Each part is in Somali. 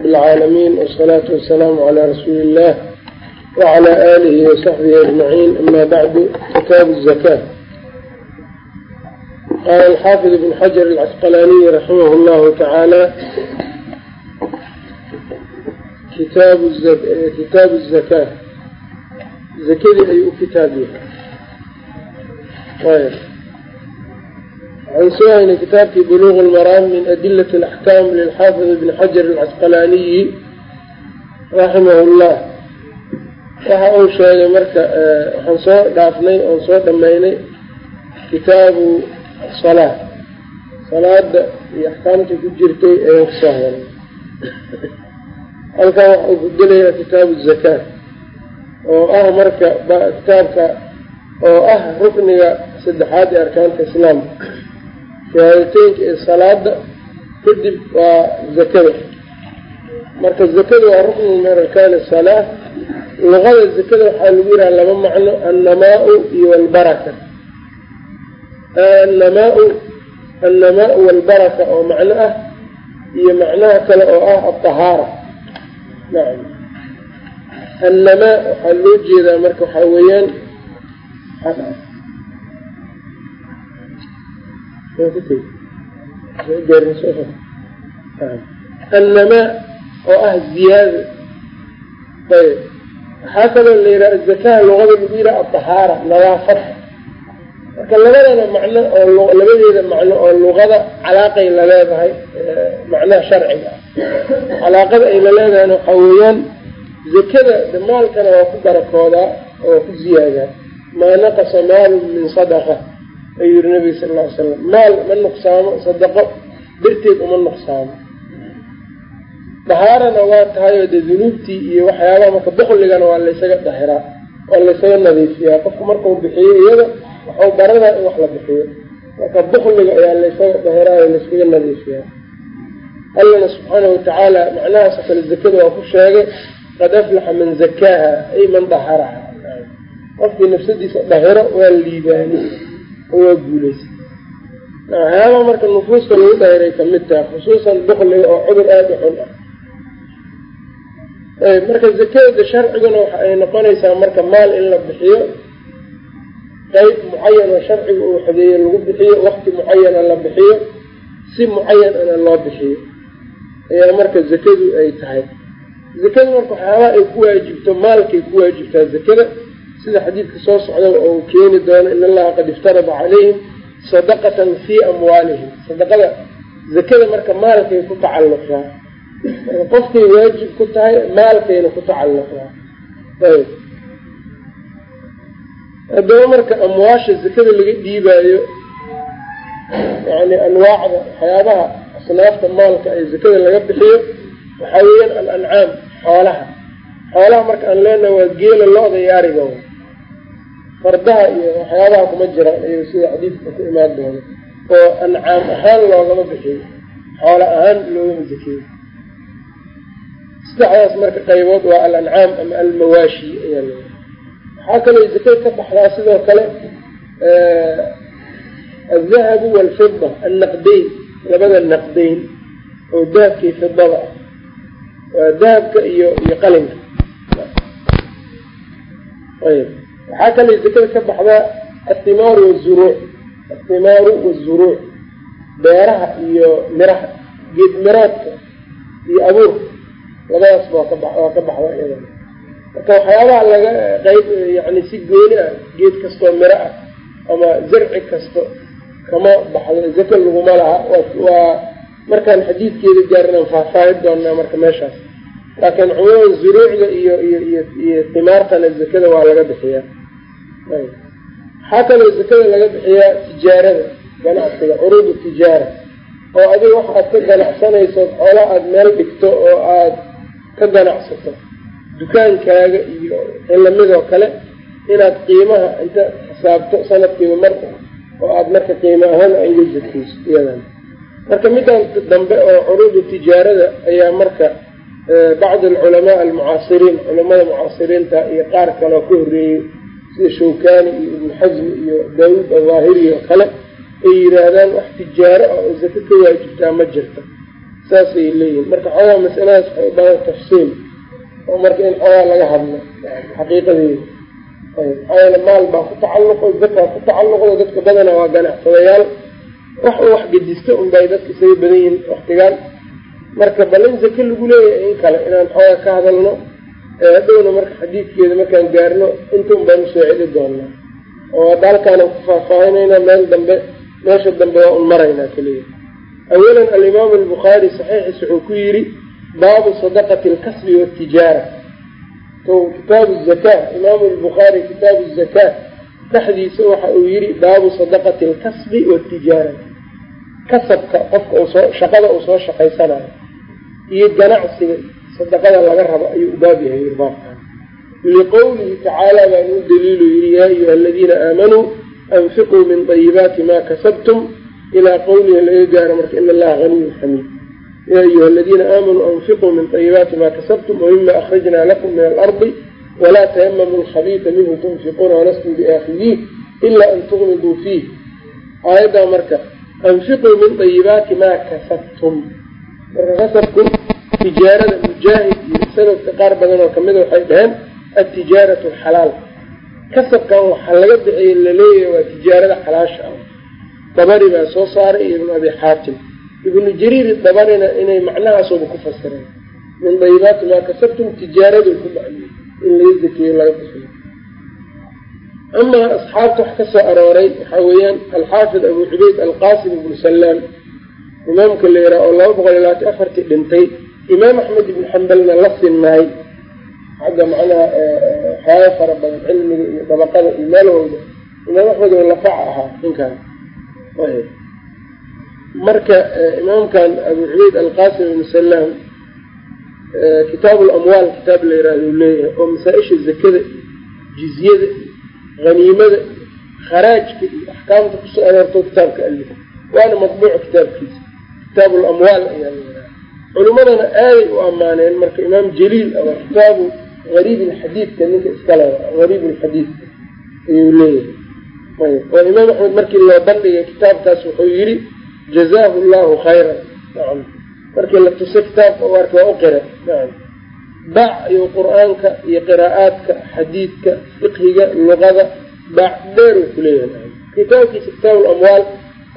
العالمين والصلاة والسلام على رسول الله وعلى آله وصحبه أجمعين أما بعد كتاب الزكاة قال الحافظ بن حجر العسقلاني رحمه الله تعالى كتاب الزكاة كتاب الزكاة زكدي أي كتابها waxan soo haynay kitaabkii buluuq lmaraam min adilat alaxkaam lilxaafid ibni xajar alcasqalaaniyi raximah llah waxa uu sheegay marka eh, waxaan soo dhaafnay oon soo dhammaynay kitaabu salaa salaada iyo axkaamta ku jirtay ayaan ku soo haray halkan waxa uu ku gelayaa kitaabu zakaa oo ah marka kitaabka oo ah rukniga saddexaad ee arkaanta islaamka shahaadateynka ee salaada kadib waa zakada. Marka zakada waa ruknu min arkaani salaa luqada zakada waxaa lagu yidhaha laba macno annamaau iyo albaraka annamaau annamaau walbaraka oo macno ah iyo macnaha kale oo ah alطahaara nacam annamaa waxaa loo jeedaa marka waxaa weeyaan annamaa oo ah ziyaado ayb. Waxaa kaloo la yidhaha zakaha luqada lagu yidhaha adahaara nadaafad marka labadana macno oo labadeeda macno oo luqada calaaqay la leedahay macnaha sharciga. Ah calaaqada ay la leedahayna waxaa weeyaan zakada maalkana waa ku barakoodaa oo ku ziyaadaa. Maa naqasa maalun min sadaqa ayuu yihi nabiga sal ly slam maal ma nuqsaamo sadaqo darteed uma nuqsaamo. Dahaarana waa tahay oo dee dunuubtii iyo waxyaabaha marka bukligana waa laysaga dahiraa waa laysaga nadiifiyaa. Qofku markau bixiyo iyada waxau baradaa in wax la bixiyo. Marka bukliga ayaa laysaga dahiraa oo layskaga nadiifiyaa. Allana subxaana watacaala macnahaasoo kale zakada waa ku sheegay qad aflaxa man zakaaha ay man daharaha. Qofkii nafsadiisa dahiro waa liibaani oo waa guulaysa waxyaabaha marka nufuusta lagu dahiray ka mid tahay khusuusan bukliga oo cudur aada u xun ah. Marka zakada sharciguna waxa ay noqonaysaa marka maal in la bixiyo qeyb mucayan oo sharciga uu xadeeyo lagu bixiyo wakti mucayana la bixiyo si mucayan ana loo bixiyo. Ayaa marka zakadu ay tahay. Zakada marka waxyaabaha ay ku waajibto maalkay ku waajibtaa zakada sida xadiidka soo socda oo keeni doono in allaha qad iftarada calayhim sadaqatan fii amwaalihim. Sadaqada zakada marka maalkay ku tacalluqdaa. Qofkay waajib ku tahay maalkayna ku tacalluqdaa. Ayb. Haddaba marka amwaasha zakada laga dhiibaayo yani anwaacda waxyaabaha asnaafta maalka ee zakada laga bixiyo waxaa weeyaan alancaam xoolaha. Xoolaha marka aan leenaha waa geela lo-da iyo ariga fardaha iyo waxyaabaha kuma jiraan iyo sida xadiidka ku imaan doono oo ancaam ahaan loogama bixiyo xoola ahaan loogama zakeeyo saddexdaas marka qaybood waa alancaam ama almawaashi ayaa l waxaa kaloo zakada ka baxdaa sidoo kale aldahabu waalfida annaqdeyn labada naqdeyn oo dahabkii fidada ah. Waa dahabka iyo iyo qalinka. Ayb waxaa kaloo zakada ka baxdaa athimaaru wazuruuc athimaaru wazuruuc beeraha iyo miraha geed miraadka iyo abuurka. Labadaas waa ka waa ka baxdaa iyada marka waxyaabaha laga qeyb yani si gooni ah geed kastoo miro ah ama zarci kasto kama baxdo zaka laguma laha. Waa markaan xadiidkeeda gaarnaan faahfaahin doonaa marka meeshaas laakiin cumuuman zuruucda iyo iyo iyo iyo timaartana zakada waa laga bixiyaa. Waxaa kaloo zakada laga bixiyaa tijaarada ganacsiga curuudu tijaara. Oo adiga waxa aad ka ganacsanayso xoola aada meel dhigto oo aada ka ganacsato dukaankaaga iyo xilamidoo kale inaad qiimaha inta xisaabto sanadkiiba mar oo aada marka qiimo ahaan ayga zakeyso iyadan marka midaan dambe oo curuudu tijaarada ayaa marka bacdi alculamaa almucaasiriin culamada mucaasiriinta iyo qaar kaleo ka horreeyey sida shawkani iyo ibnu xasmi iyo daawuud awaahiri oo kale ay yidhaahdaan wax tijaaro ah oo zako ka waajibtaa ma jirto. Saasay leeyihiin marka xoogaa masaladaas waxay u baahan tafsiil oo marka in xoogaa laga hadlo xaqiiqadeeda maxaa maal baa ku tacalluqo zakaa ku tacalluqdo dadka badana waa ganacsadayaal wax u wax gedisto unbay dadka isaga badan yihiin waktigaan marka bal in zake lagu leeyahay in kale inaan xoogaa ka hadalno hadhowna marka xadiidkeeda markaan gaarno inta un baanu soo celi doonaa. Oo hadda halkaanaan ku faahfaahinayna meel dambe meesha dambe waa un maraynaa keliya awalan alimaamu albukhaari saxiixiis wuxuu ku yidhi baabu sadaqati alkasbi waatijaara kitaabu zakaa imaamu albukhaari kitaabu zakaa dhexdiisa waxa uu yidhi baabu sadaqati alkasbi waatijaara kasabka qofka u soo shaqada uu soo shaqaysanayo iyo ganacsiga sadaqada laga rabo ayuu ubaab yahay yiri baabkan liqowlihi tacaala baan u daliilu yidhi yaa ayuha aladiina aamanuu anfiquu min dayibaati maa kasabtum ilaa qowlihi laga gaaro marka in allaha haniyun xamiid yaa ayuha aladiina aamanuu anfiquu min dayibaati maa kasabtum wamima akhrajnaa lakum min alardi walaa tayamamuu alkhabiisa minhu tunfiquuna walastum biaakidiih ilaa an tuqmiduu fiih. Aayaddaa marka anfiquu min dayibaati maa kasabtum marka kasabku tijaarada mujaahid iyo sanadka qaar badan oo kamida waxay dhaheen altijaaratu xalaal. Kasabkan waxaa laga bixiyey la leeyahay waa tijaarada xalaasha ah. Dabari baa soo saaray iyo ibnu abi xaatim. Ibnu jariir dabarina inay macnahaasooba ku fasireen. Min dayibaati maa kasabtum tijaaradu ku macniyey in laga zekiyo laga bixiyo amaa asxaabta wax ka soo arooray waxaa weeyaan alxaafid abu cubeyd alqaasim ibnu salaam imaamka la yiraha oo laba boqol iyo labaatan afartii dhintay imaam axmed ibnu xambalna la sinnaay. Xagga macnaha xaayo fara badan cilmiga iyo dabaqada iyo meelhooda imaam axmed oo lafaca ahaa ninkan marka imaamkan abu cubeyd alqasim ibnu salaam kitaabu lamwaal kitaab la yiraahdo leeyahay oo masaa-isha zakada jizyada haniimada kharaajka iyo axkaamta ku soo aroorto kitaabka alif. Waana matbuuc kitaabkiisa kitaabu lamwaal ayaa la yiraha culimadana aaday u ammaaneen marka imaam jaliil waa kitaabu gariib alxadiidka ninka iskale gariib alxadiid ayuu leeyahay. Oo imaam axmed markii loo bandhigay kitaabkaas wuxuu yidhi jazaahu llahu khayran. Nacam markii la tusay kitaabka u arkay waa u qira. Nacam bac iyo qur'aanka iyo qiraa'aadka xadiidka fiqhiga luqada bac dheer uu kuleeyahay kitaabkiisa kitaabu lamwaal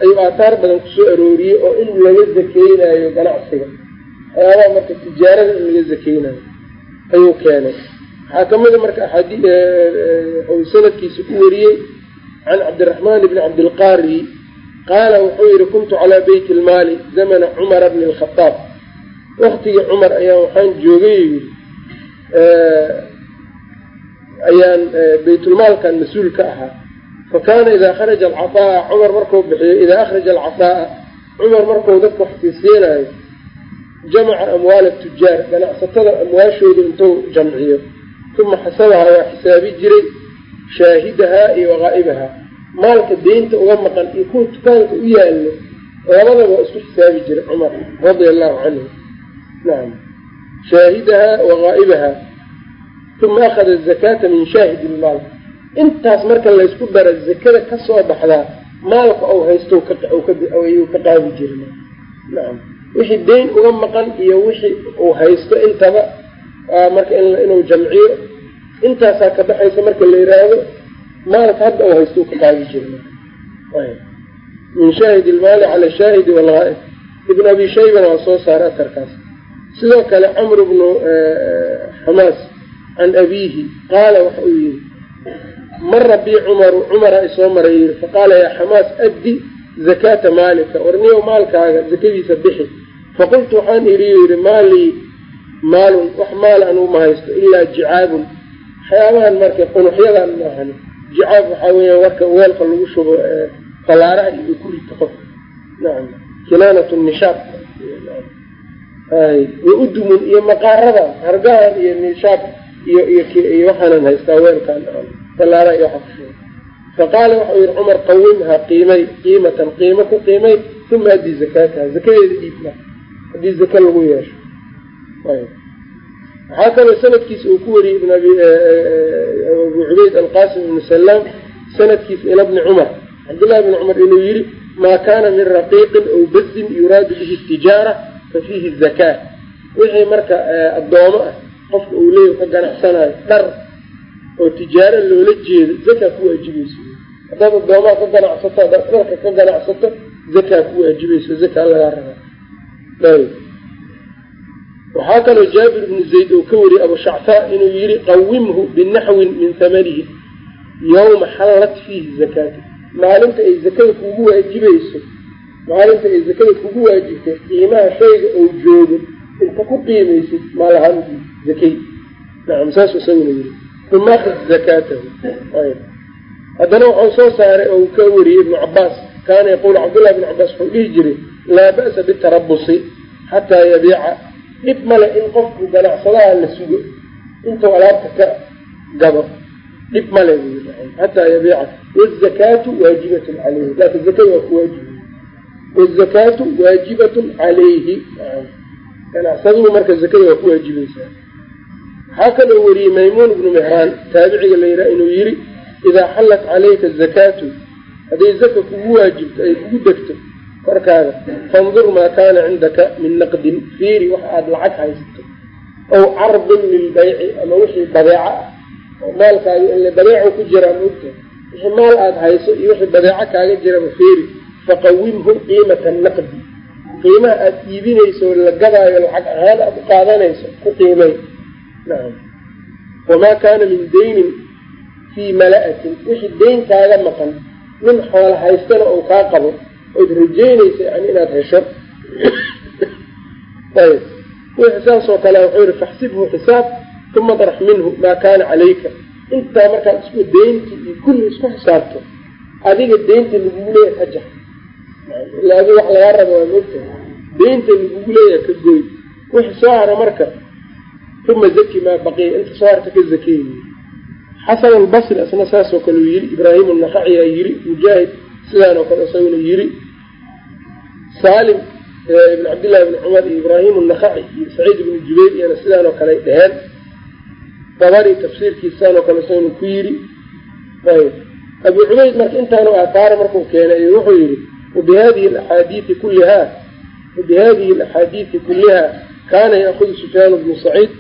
ayuu aataar badan ku soo arooriyey oo in laga zakeynayo ganacsiga. Waxyaabaha marka tijaarada in laga zakeynayo ayuu keenay. Waxaa kamida marka wuxuu sanadkiisa ku wariyey can cabdiraxmaan bni cabdilqaari. Qaala wuxuu yihi kuntu calaa beyti lmaali zamana cumara bni lkhadaab waktigii cumar ayaa waxaan joogay yii ayaan baytulmaalkan mas'uul ka ahaa fa kaana idaa kharaja alcataa cumar markuu bixiyo idaa akhraja alcataa cumar marku dadka wax jamaca amwaala tujaar ganacsatada amwaashooda intuu jamciyo uma xasabahaa waa xisaabi jiray shaahidahaa iyo waqaa'ibahaa maalka deynta uga maqan iyo kuwa dukaanka u yaallo labadaba waa isku xisaabi jiray cumar radia allahu canhu nacam shaahidahaa waqaa'ibahaa uma akhada azakaata min shaahidi ilmaal intaas marka laysku dara zakada ka soo baxdaa maalka ou haysto ayuu ka qaadi jiray nacam wixii deyn uga maqan iyo wixii uu haysto intaba marka inuu jamciyo intaasaa ka baxaysa marka la yiraahdo maalka hadda uu haysto ka qaadi jiray min shaahidi ilmaali cala shaahidi walghaa'ib ibn abi shaybana waa soo saaray atarkaas. Sidoo kale camr bnu xamaas can abiihi qaala waxa uu yihi mara bii cumaru cumara isoo maray yii faqaala yaa xamaas addi zakaata maalika warniyow maalkaaga zakadiisa bixi. Faqultu waxaan idhi yidhi maalii maalun wax maal anugu ma haysto ilaa jicaabun. Waxyaabahan marka qunuxyadan maahan jicaab waxaa weeyaan warka weelka lagu shubo falaaraha iyo ku rito qofka nacam kinaanat nishaab wa udumun iyo maqaarada hargahan iyo nishaab iyo iyo waxaanan haystaa weelkan falaaraha iyo kushubo faqaala waxau yihi cumar qawimhaa qiimay qiimatan qiimo ku qiimay uma addii zakaataha. Zakadeeda dhiibma haddii zaka lagu yeesho. Waxaa kaloo sanadkiisa uu ku wariyey ibn abi abu cubeyd alqasim ibnu salaam sanadkiisa ila bni cumar. Cabdillahi bni cumar inuu yihi maa kaana min raqiiqin aw bazin yuraadu bihi tijaara fa fiihi zakaa wixii marka addoomo ah qofka uu leeya ka ganacsanayo dhar oo tijaaro loola jeedo zakaa ku waajibayso haddaad addoomaha ka ganacsato haddaad dharka ka ganacsato zakaa ku waajibayso zakaa lagaa rabaa. Waxaa kaloo jaabir ibnu zayd oo ka wariyey abu shactaa inuu yihi qawimhu binaxwin min hamanihi yawma xallat fiihi zakaatu maalinta ay zakada kugu waajibayso maalinta ay zakada kugu waajibtay qiimaha shayga ou joogo inta ku qiimaysid maalahan zakay. Nacam saas isaguna yiri uma akid zakaatahu haddana waxau soo saaray oo ka wariyey ibnu cabaas kaana yaquulu cabdullahi ibnu cabaas wuxuu dhihi jiray laa ba'sa bitarabusi xataa yabiica. Dhib male in qofku ganacsadaha la sugo intuu alaabta ka gado dhib male xataa yabiica. Wazakaatu waajibatun caleyhi laakin zakada waa ku waajib. Wazakaatu waajibatun calayhi. Ganacsaduhu marka zakada waa ku waajibaysaa waxaa kaloo wariyey maymuun ibnu mehraan taabiciga la yidhaha inuu yidhi idaa xallat calayka azakaatu hadday zaka kugu waajibto ay kugu degto korkaada fandur maa kaana cindaka min naqdin fiiri waxa aada lacag haysato ow carbin lilbayci ama wixii badeeco ah oo maalkaaga ile badeeco ku jiraa moogta wixii maal aada hayso iyo wixii badeeco kaaga jiraba fiiri faqawimhu qiimata naqdi. Qiimaha aada iibinayso la gadaayo lacag ahaan aada u qaadanayso ku qiimay wamaa kaana min daynin fii mala'atin. Wixii deyn kaaga maqan nin xoola haystana oo kaa qabo ood rajeynaysa yani inaad hesho. Ayb. Wixii saasoo kale wuxuu yihi faxsibhu xisaab uma drax minhu maa kaana calayka. Intaa markaad isku deynti iyo kulli isku xisaabto adiga deynta lagugu leeyahay ka jax. Ila adi wax lagaa raba waa moogta deynta lagugu leeyahay ka gooy. Wixii soo hara marka uma zaki maa baqiya inta soo harta ka zakeey xasan albasri isna saasoo kale uu yiri ibraahim anakaci aa yiri mujaahid sidaanoo kale isaguna yiri salim ibn cabdillahi ibni cumar iyo ibraahim anakaci iyo saciid ibnu jubayr iyana sidaanoo kale dheheen dabari tafsiirkiisaanoo kale isaguna ku yiri ayb abu cubayd marka intaanu aataara markuu keenay wuxuu yihi wabihadihi aaadiii kullihaa wabihadihi alaxaadiidi kulliha kaana yaakudu sufyaan bnu saciid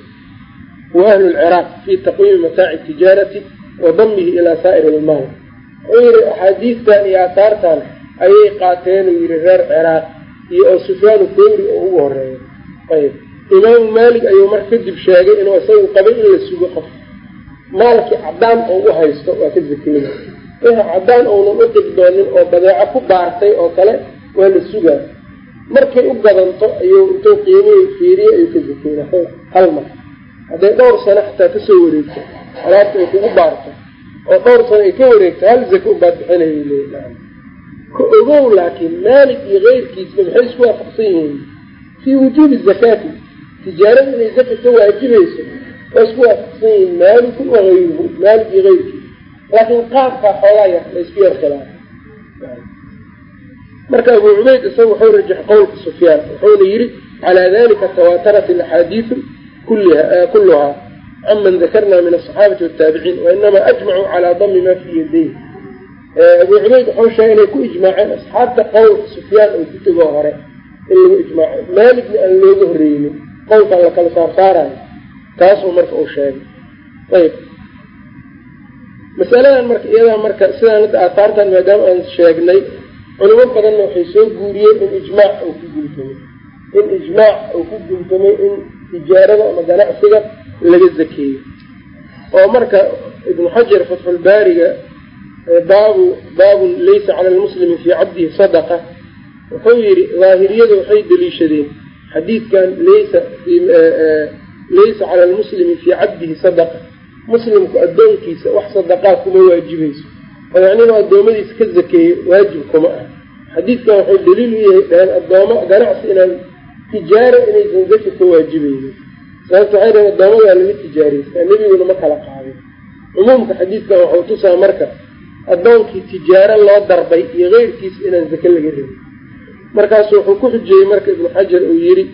wa ahlu lciraaq fi taqwiimi mataaci tijaarati wa damihi ilaa saa'ir ilmaal wuxuu yihi axaadiistan iyo aataartan ayay qaateen uu yihi reer ciraaq iyo oo sufyaan thawri oo ugu horreeya ayb imaamu maalik ayuu marka kadib sheegay inuu isagu qabay in la sugo qof maalkii cadaan oo u haysto waa ka zakeyna wixii cadaan ounan u qibdoonin oo badeeco ku baartay oo kale waa la sugaa markay u gadanto ayuu intuu qiimihii fiiriye ayuu ka zakeyna hal mar hadday dhowr sano xataa ka soo wareegto alaabta ay kugu baarto oo dhowr sano ay ka wareegto hal zako ubaad bixinayay leeyahay. Ka ogow laakiin maalik iyo keyrkiisba maxay isku waafaqsan yihiin? Fii wujuubi zakaati tijaarada inay zaka ka waajibayso waa isku waafaqsan yihiin maalikun wagayruhu maalik iyo keyrkiis laakiin qaabkaa xoogaa yar la isku yarkalaa marka abu cubayd isaga wuxuu rajax qowlka sufyaan wuxuuna yidhi calaa dalika tawaatarat alaxaadiidu kulluhaa caman dakarna min asaxaabati wataabiciin wainama ajmacuu calaa dami ma fii yadayh abu cubayd wuxuu sheegay inay ku ijmaaceen asxaabta qowlka sufyaan oo ku tegoo hore in lagu ijmaaco. Maaligna aan looga horreynin qowlkaan la kala saarsaarayo taasuu marka uu sheegay. Ayb masaladan marka iyadaa marka sidaan hadda aataartan maadaama aan sheegnay culimo badanna waxay soo guuriyeen in ijmaac uu ku guntamay in ijmaac uu ku guntamay in tijaarada ama ganacsiga laga zakeeyo oo marka ibnu xajar fatxulbaariga baabu baabun laysa cala lmuslimi fii cabdihi sadaqa wuxuu yidhi daahiriyada waxay deliishadeen xadiidkan laysa laysa cala lmuslimi fii cabdihi sadaqa. Muslimku addoonkiisa wax sadaqaa kuma waajibayso oo yacninu addoommadiisa ka zakeeyo waajib kuma ah. Xadiidkan waxay daliil u yahay dhaheen addoomo ganacsi inaan tijaaro inaysan zaka ka waajibaynin. Sababta waxay dhaheen addoommada waa laga tijaaraysaa nebiguna ma kala qaadin. Cumuumka xadiidkan waxuu tusaa marka addoonkii tijaaro loo darbay iyo keyrkiisa inaan zake laga rabin. Markaasu wuxuu ku xujeeyey marka ibnu xajar uu yidhi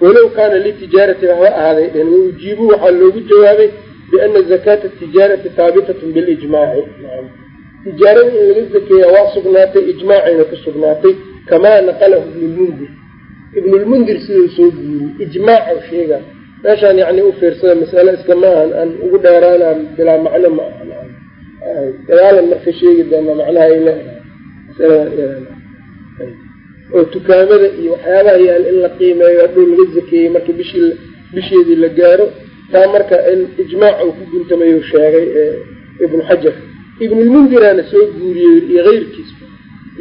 walow kaana litijaarati haba ahaaday dhehen waujiibu waxaa loogu jawaabay biana zakaata tijaarati haabitatun bilijmaaci tijaarada in laga zakeeya waa sugnaatay ijmaacayna ku sugnaatay kamaa naqalahu ibnulmundir ibnulmundir sidau soo guuriyey ijmaaca sheega. Meeshaan yani u fiirsada masale iska maahan aan ugu dheeraanaan bilaa macno ma dagaalan marka sheegi doona macnaha ay leedahay. Oo tukaamada iyo waxyaabaha yaal in la qiimeeyo hadhow laga zakeeyey marka bishii bisheedii la gaaro. Taa marka in ijmaac uu ku guntamayuu sheegay ibnu xajar. Ibnulmundiraana soo guuriyey iyo keyrkiis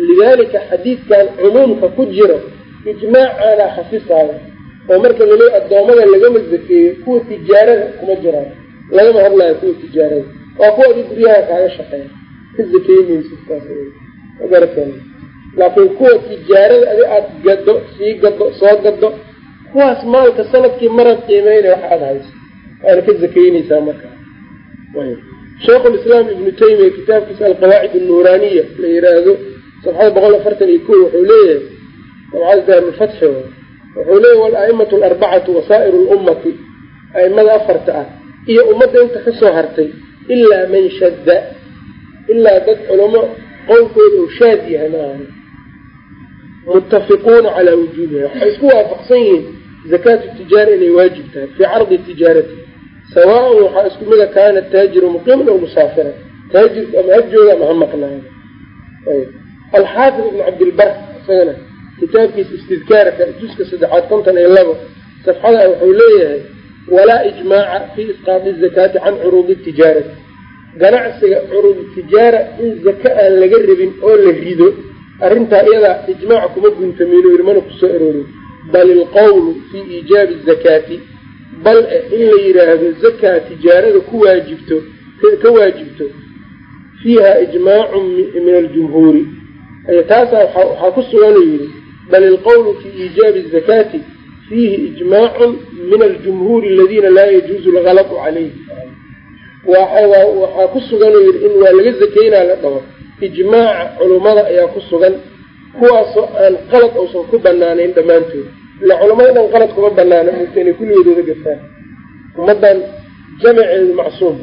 lidaalika xadiidkan cumuumka ku jiro ijmaacaana xasisaaya oo marka laleey addoommada lagama zakeeyo kuwa tijaarada kuma jiraan. Lagama hadlayo kuwa tijaarada. Waa kuwa adi guryaha kaaga shaqeeya. Ka zakeynaysa laakiin kuwa tijaarada adi aada gado sii gado soo gado kuwaas maalka sannadkii marad qiimeynaya wax aada hayso. Waana ka zakeynaysaa markaa. Sheikhulislaam ibnu taymiya kitaabkiisa alqawaacid annuuraaniya la yiraahdo sabxada boqol afartan iyo ko wuxuu leeyahay daarulfatxi wuxuu leeyahy wal-a'imatu alarbacatu wasaa'iru lummati a'imada afarta ah iyo ummadda inta ka soo hartay ilaa man shadda ilaa dad culamo qowlkooda uu shaad yahay maahan muttafiquuna calaa wujuubiha waxay isku waafaqsan yihiin zakaatu tijaara inay waajib tahay fii cardi tijaarati sawaan waxaa isku mida kaana taajiru muqiiman aw musaafiran taajirku ama ha jooga ama ha maqnaayo kitaabkiisa istidkaarka juska saddexaad konton iyo labo safxada wuxuu leeyahay walaa ijmaaca fii isqaadi zakaati can curuudi tijaarati ganacsiga curuudi tijaara in zaka aan laga rabin oo la rido arrintaa iyadaa ijmaaca kuma guntamino yiri mana ku soo aroorin. Bal ilqowlu fii iijaabi zakaati bal in la yidhaahdo zakaa tijaarada ku waajibto ka waajibto fiiha ijmaacun min aljumhuuri taasaa waxaa ku suganuu yidhi bal ilqowlu fii iijaabi zakaati fiihi ijmaacun min aljumhuuri aladiina laa yajuuzu lgalatu calayhi waxaa ku suganuu yidhi in waa laga zakeynaa la dhaho ijmaaca culummada ayaa ku sugan kuwaasoo aan qalad uusan ku banaanayn dhammaantood ila culamada dhan qalad kuma banaana ota inay kulligoodooda gafaan ummadan jamaceedu macsuum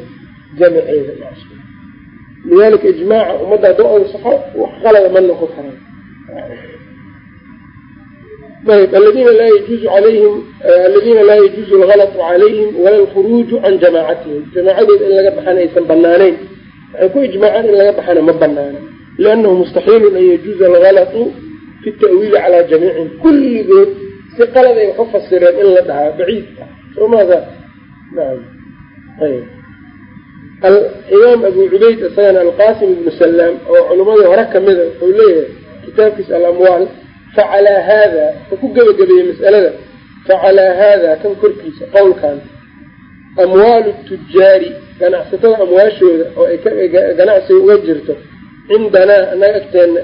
jamaceeda macsuum lidalika ijmaaca ummadda haddoo ansaxo wax qalada ma noqon karaan aladiina laa yajuuzu alayhim aladiina laa yajuuzu algalatu calayhim wala alkhuruuju can jamaacatihim jamaacadooda in laga baxana aysan banaaneyn waxay ku ijmaacaan in laga baxana ma banaana liannahu mustaxiilun an yajuuza algalatu fi ta'wiili calaa jamiicihim kulligood si qalad ay wax u fasireen in la dhahaa baciidka soo maada naam ayb alimaam abu cubayd isagana alqasim ibnu salaam oo culimadii hore kamida wuxuu leeyahay kitaabkiisa alamwaal facalaa haada wuxuu ku gebagabeeyey mas'alada facalaa haada kan korkiisa qowlkan amwaalu tujaari ganacsatada amwaashooda oo ay ganacsiga uga jirto cindanaa annaga agteena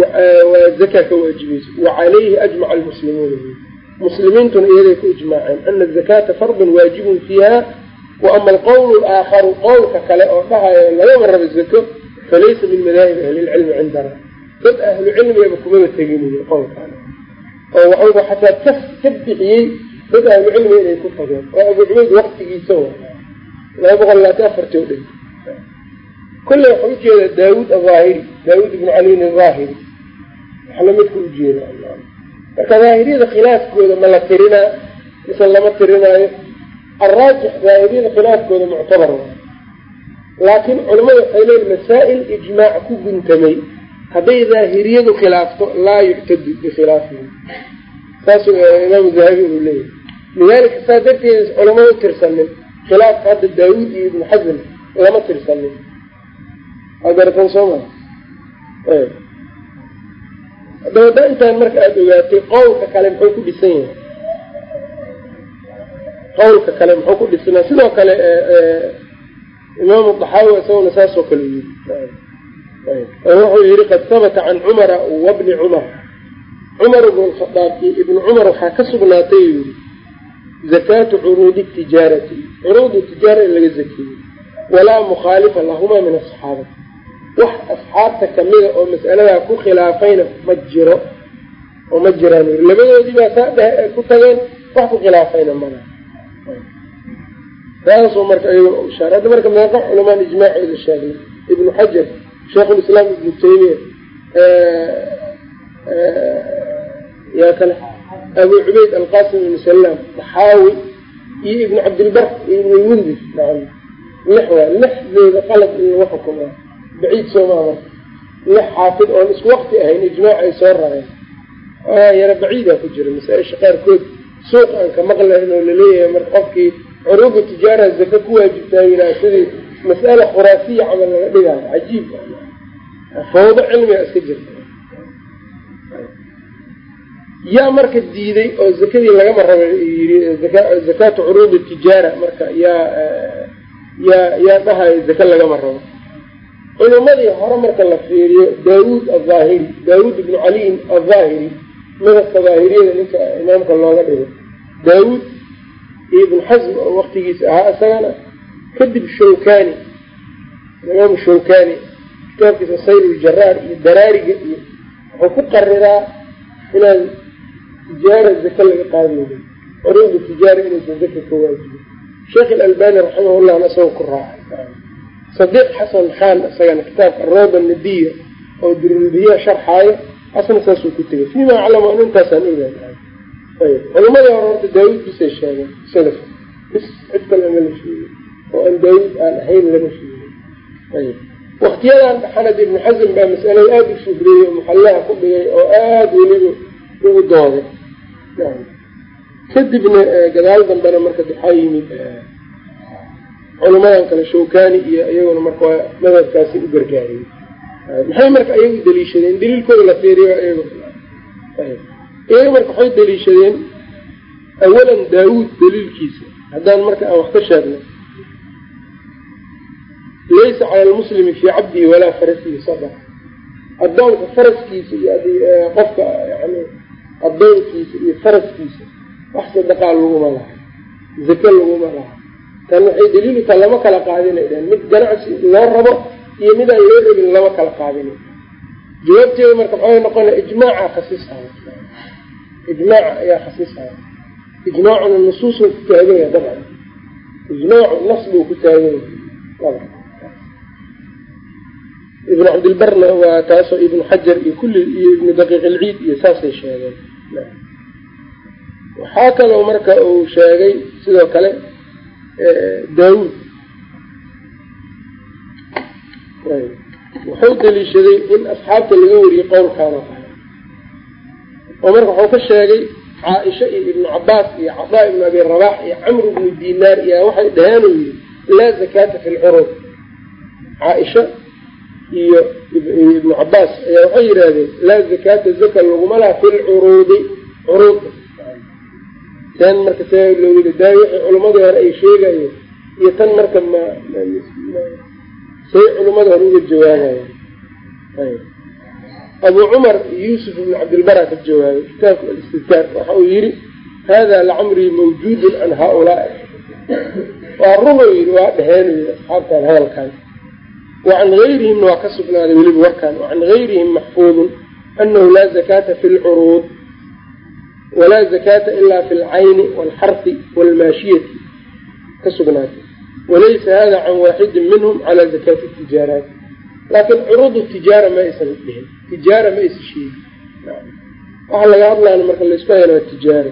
waa zaka ka wa calayhi ajmaca almuslimuuna muslimiintuna iyaday ku ijmaaceen ana azakaata fardun waajibun fiiha wa ama alqowlu alaakharu qowlka kale oo dhahayo lagama rabo zako falaysa min madaahibi ahlilcilmi cindana dad ahlu cilmigaba kumaba teginiyo qowlkaan oo waxuuba xataa ka ka bixiyey dad ahlu cilmiga inay ku tageen oo abu cubayd waktigiisa wa. Laba boqol labaatan afartii o dhan kolley waxaa u jeedaa daawuud ahaahiri daawuud ibnu caliin ahaahiri wax lamidka ujeeda marka daahiriyada khilaafkooda ma la tirinaa mise lama tirinaayo. Alraajix daahiriyada khilaafkooda muctabar laakiin culamada waxay leeyiin masaa'il ijmaac ku guntamay hadday daahiriyadu khilaafto laa yuctadu bikhilaafihi. Saasuu imaamu dahabi uu leeyahay. Lidalika saa darteeda culamada u tirsanin. Khilaafka hadda daawuud iyo ibnu xasan lama tirsanin. Agaratan sooma haddaba da intaan marka aada ogaatay qowlka kale muxuu ku dhisan yahay. Qowlka kale muxuu ku dhisnaa sidoo kale imaamu daxaawi isaguna saasoo kale yiri wuxuu yihi qad habata can cumara wabni cumar. Cumar ibn lkhadaab iyo ibni cumar waxaa ka sugnaatay yii zakaatu curuudi tijaarati. Curuudi tijaara in laga zakeeyo walaa mukhaalifa lahumaa min asaxaabati wax asxaabta kamida oo mas'aladaa ku khilaafayna ma jiro oo ma jiraan labadoodii baa saa ku tageen wax ku khilaafayna mala saasuu marka iyaguna u ishaaray hadda marka meeqa culamaan ijmaacooda sheegnay. Ibnu xajar sheikhulislaam ibnu taymiya yaa kale abu cubayd alqasim ibnu salaam daxaawi iyo ibnu cabdilbar iyo ibn lmundir nacam lix waa lixdooda qalab in lagu xukumaa baciid soomaa marka lix xaafid oon isku waqti ahayn ijmaac ay soo rareen yara baciidaa ku jira masaa-isha qaarkood suuq aan ka maqlayn oo la leeyahay marka qofkii curuuda tijaara zaka ku waajibtaa yidhaha sidii mas'ala khuraafiya camal laga dhigaayo cajiib fawdo cilmiga iska jirta yaa marka diiday oo zakadii lagama raba yii zakaatu curuudi tijaara marka yaa yaa yaa dhahayo zaka lagama rabo. Culimadii hore marka la fiiriyo daawuud ahaahiri daawuud ibnu caliin ahaahiri madabka daahiriyada ninka imaamka looga dhigo. Daawuud iyo ibnu xasm oo waktigiisa ahaa isagana kadib shawkani imaamu shawkani kitaabkiisa sayr ljaraar iyo daraariga iyo wuxuu ku qariraa inaan tijaara zaka laga qaadaynin curuuda tijaara inaysan zaka ka waajibin sheekh ilalbani raximahullah isagoo ku raacay sadiiq xasan khan isagana kitaabka arooda nadiya oo durulbiya sharxaayo asna saasuu ku tegay. Fima aclamu an intaasaan ogaay ayb culimadii hore horta daawuud bisay sheegeen salaf. Bis cid kale ma la sheegay oo aan daawuud aan ahayn lama sheegin. Ayb waktiyadan xanad ibnu xasan baa masalada aada u shuhriyey oo muxallaha ku dhigay oo aada weliba ugu dooday kadibna gadaal dambena marka waxaa yimid culimadan kale shawkani iyo iyaguna marka waa madhabkaasi u gargaariyey. Maxay marka ayagu daliishadeen daliilkooda la fiiriyo iyago iyaga marka waxay daliishadeen awalan daawuud daliilkiisa haddaan marka aan wax ka sheegno laysa cala lmuslimi fii cabdihi walaa farasihi sadaq addoonka faraskiisa iyo qofka yani addoonkiisa iyo faraskiisa wax sadaqaa laguma laha zake laguma laha tan waxay daliilu taa lama kala qaadinay dheen mid ganacsi loo rabo iyo mid aan loo rabin lama kala qaadinay jawaabteeda marka maxay noqona ijmaaca khasishaya ijmaaca ayaa khasishaya ijmaacuna nusuusuu ku taaganya dabcan ijmaacu nas buu ku taaganya ibnu cabdilbarna waa taasoo ibnu xajar iyo kulli iyo ibnu daqiiq ilciid iyo saasay sheegeen. Waxaa kaloo marka uu sheegay sidoo kale daawuud. Wuxuu daliishaday in asxaabta laga wariyey qowlkaan oo marka wuxuu ka sheegay caaisha iyo ibnu cabaas iyo cadaa ibnu abi rabax iyo camr ibnu dinaar iyo waxay dhaheen uu yidhi laa zakaata fi lcuruud caaisha iyo ibnu cabaas ayaa waxay yidhaahdeen laa zakaata zaka laguma laha fi lcuruudi curuudda tan marka see loo yii daa wixii culimadii hore ay sheegayeen iyo tan marka ma say culimada hore uga jawaabaya. Abu cumar yuusuf ibn cabdilbara ka jawaabay kitaabka alistidkaar waxa uu yihi hada lacamrii mawjuudun can haaulaai. Waa rumo yii waa dheheen yii asxaabtan hadalkan wacan gayrihimna waa ka sugnaaday weliba warkan wacan gayrihim maxfuudun anahu laa zakaata fi lcuruud walaa zakaata ila fi lcayni walxarfi walmaashiyati ka sugnaatay walaysa hada can waaxidin minhum cala zakaati tijaaraat laakin curuudu tijaara ma aysan dhihin tijaara ma aysan sheegin waxa laga hadlaana marka laysku hayana waa tijaara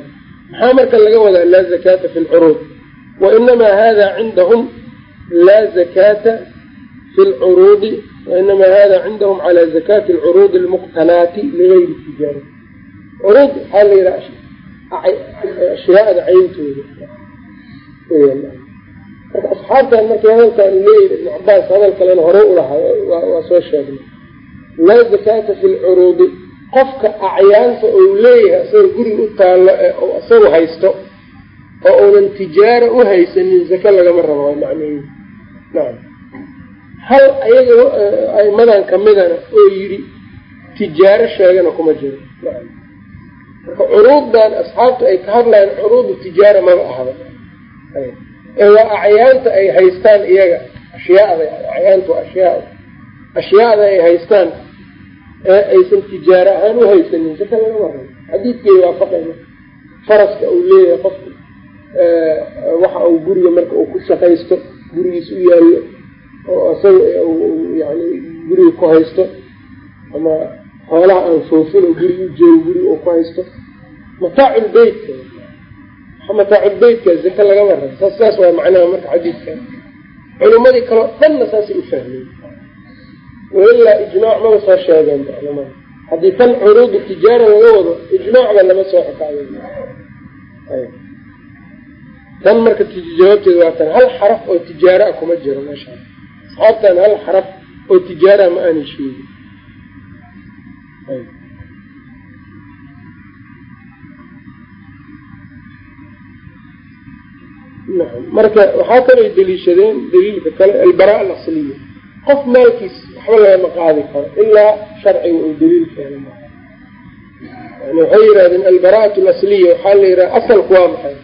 maxaa marka laga wadaa laa zakaata fi lcuruud wainamaa hada cindahum laa zakaata fi lcuruudi wainamaa hada cindahum cala zakaati alcuruudi almuqtanaati ligayri tijaara curuud waxaa la yidhaha ashyaada cayntooda marka asxaabtan markay hadalkan leeyihiin ibnu cabaas hadal kalena hore ulahaa waa soo sheegnay laa zakaata fi lcuruudi qofka acyaanta ou leeyahay isagoo guriga u taallo ee isagu haysto oo uunan tijaara u haysanin zake lagama rabo hal ayaga aimadan kamidana oo yidhi tijaaro sheegana kuma jiro. Marka curuuddan asxaabtu ay ka hadlayaan curuudu tijaara maba ahaba. Ee waa acyaanta ay haystaan iyaga ashyaada acyaantu ashyaa. Ashyaada ay haystaan ee aysan tijaaro ahaan u haysanin saka lagama rabo. Xadiidkay waafaqayna faraska uu leeyahay qofka waxa uu guriga marka uu ku shaqaysto gurigiis u yaallo oo isaga yani guriga ku haysto ama xoolaha aan foofin oo guriga u joogo guriga uu ku haysto. Mataaculbeytka mataaculbeytka zaka lagama saas waa macnaha marka xadiidka. Culimadii kaleo dhanna saasay u fahmeen. Wailaa ijmaac maba soo sheegeen culamada haddii tan curuudu tijaara laga wado ijmaacba lama soo xikaayo tan marka jawaabteeda waa tan. Hal xaraf oo tijaara a kuma jiro meeshaan asxaabtan hal xaraf oo tijaara ma aanay sheegin marka waxaa kalay daliishadeen daliilka kale albara alasliya qof maalkiis waxba lagama qaadi karo ilaa sharciga uu daliil keena yani waxay yidhahdeen albaraat alasliya waxaa la yidhaha asalku waa maxay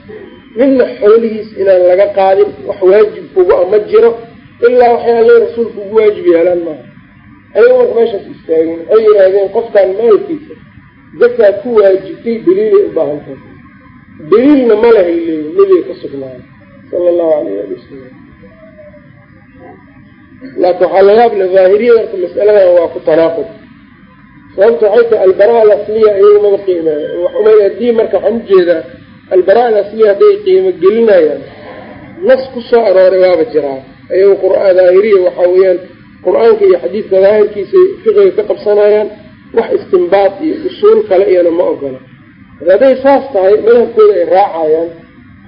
midna xoolihiis inaan laga qaadin wax waajib kugu a ma jiro ilaa waxay alle rasuulku ugu waajib yeelaan maaha. Ayaga marka meeshaas istaageen waxay yidhaahdeen qofkaan maalkiisa zakaa ku waajibtay daliilay u baahan tahay. Daliilna ma lahay leeyi nebiga ka sugnaaya sala allahu alayh ali wasalam laakin waxaa la yaab le daahiriyada marka masaladan waa ku tanaaqud. Sababta waxay tahay albara alasliya iyaga maba qiimeeya waxuma haddii marka waxaan u jeedaa albara alasliya hadday qiimo gelinayaan nas ku soo arooray waaba jiraa ayaga qur- daahiriya waxaa weeyaan qur'aanka iyo xadiidka daahirkiisay fiqiga ka qabsanayaan wax istimbaad iyo usuul kale iyana ma ogola. Hadday saas tahay madhabkooda ay raacayaan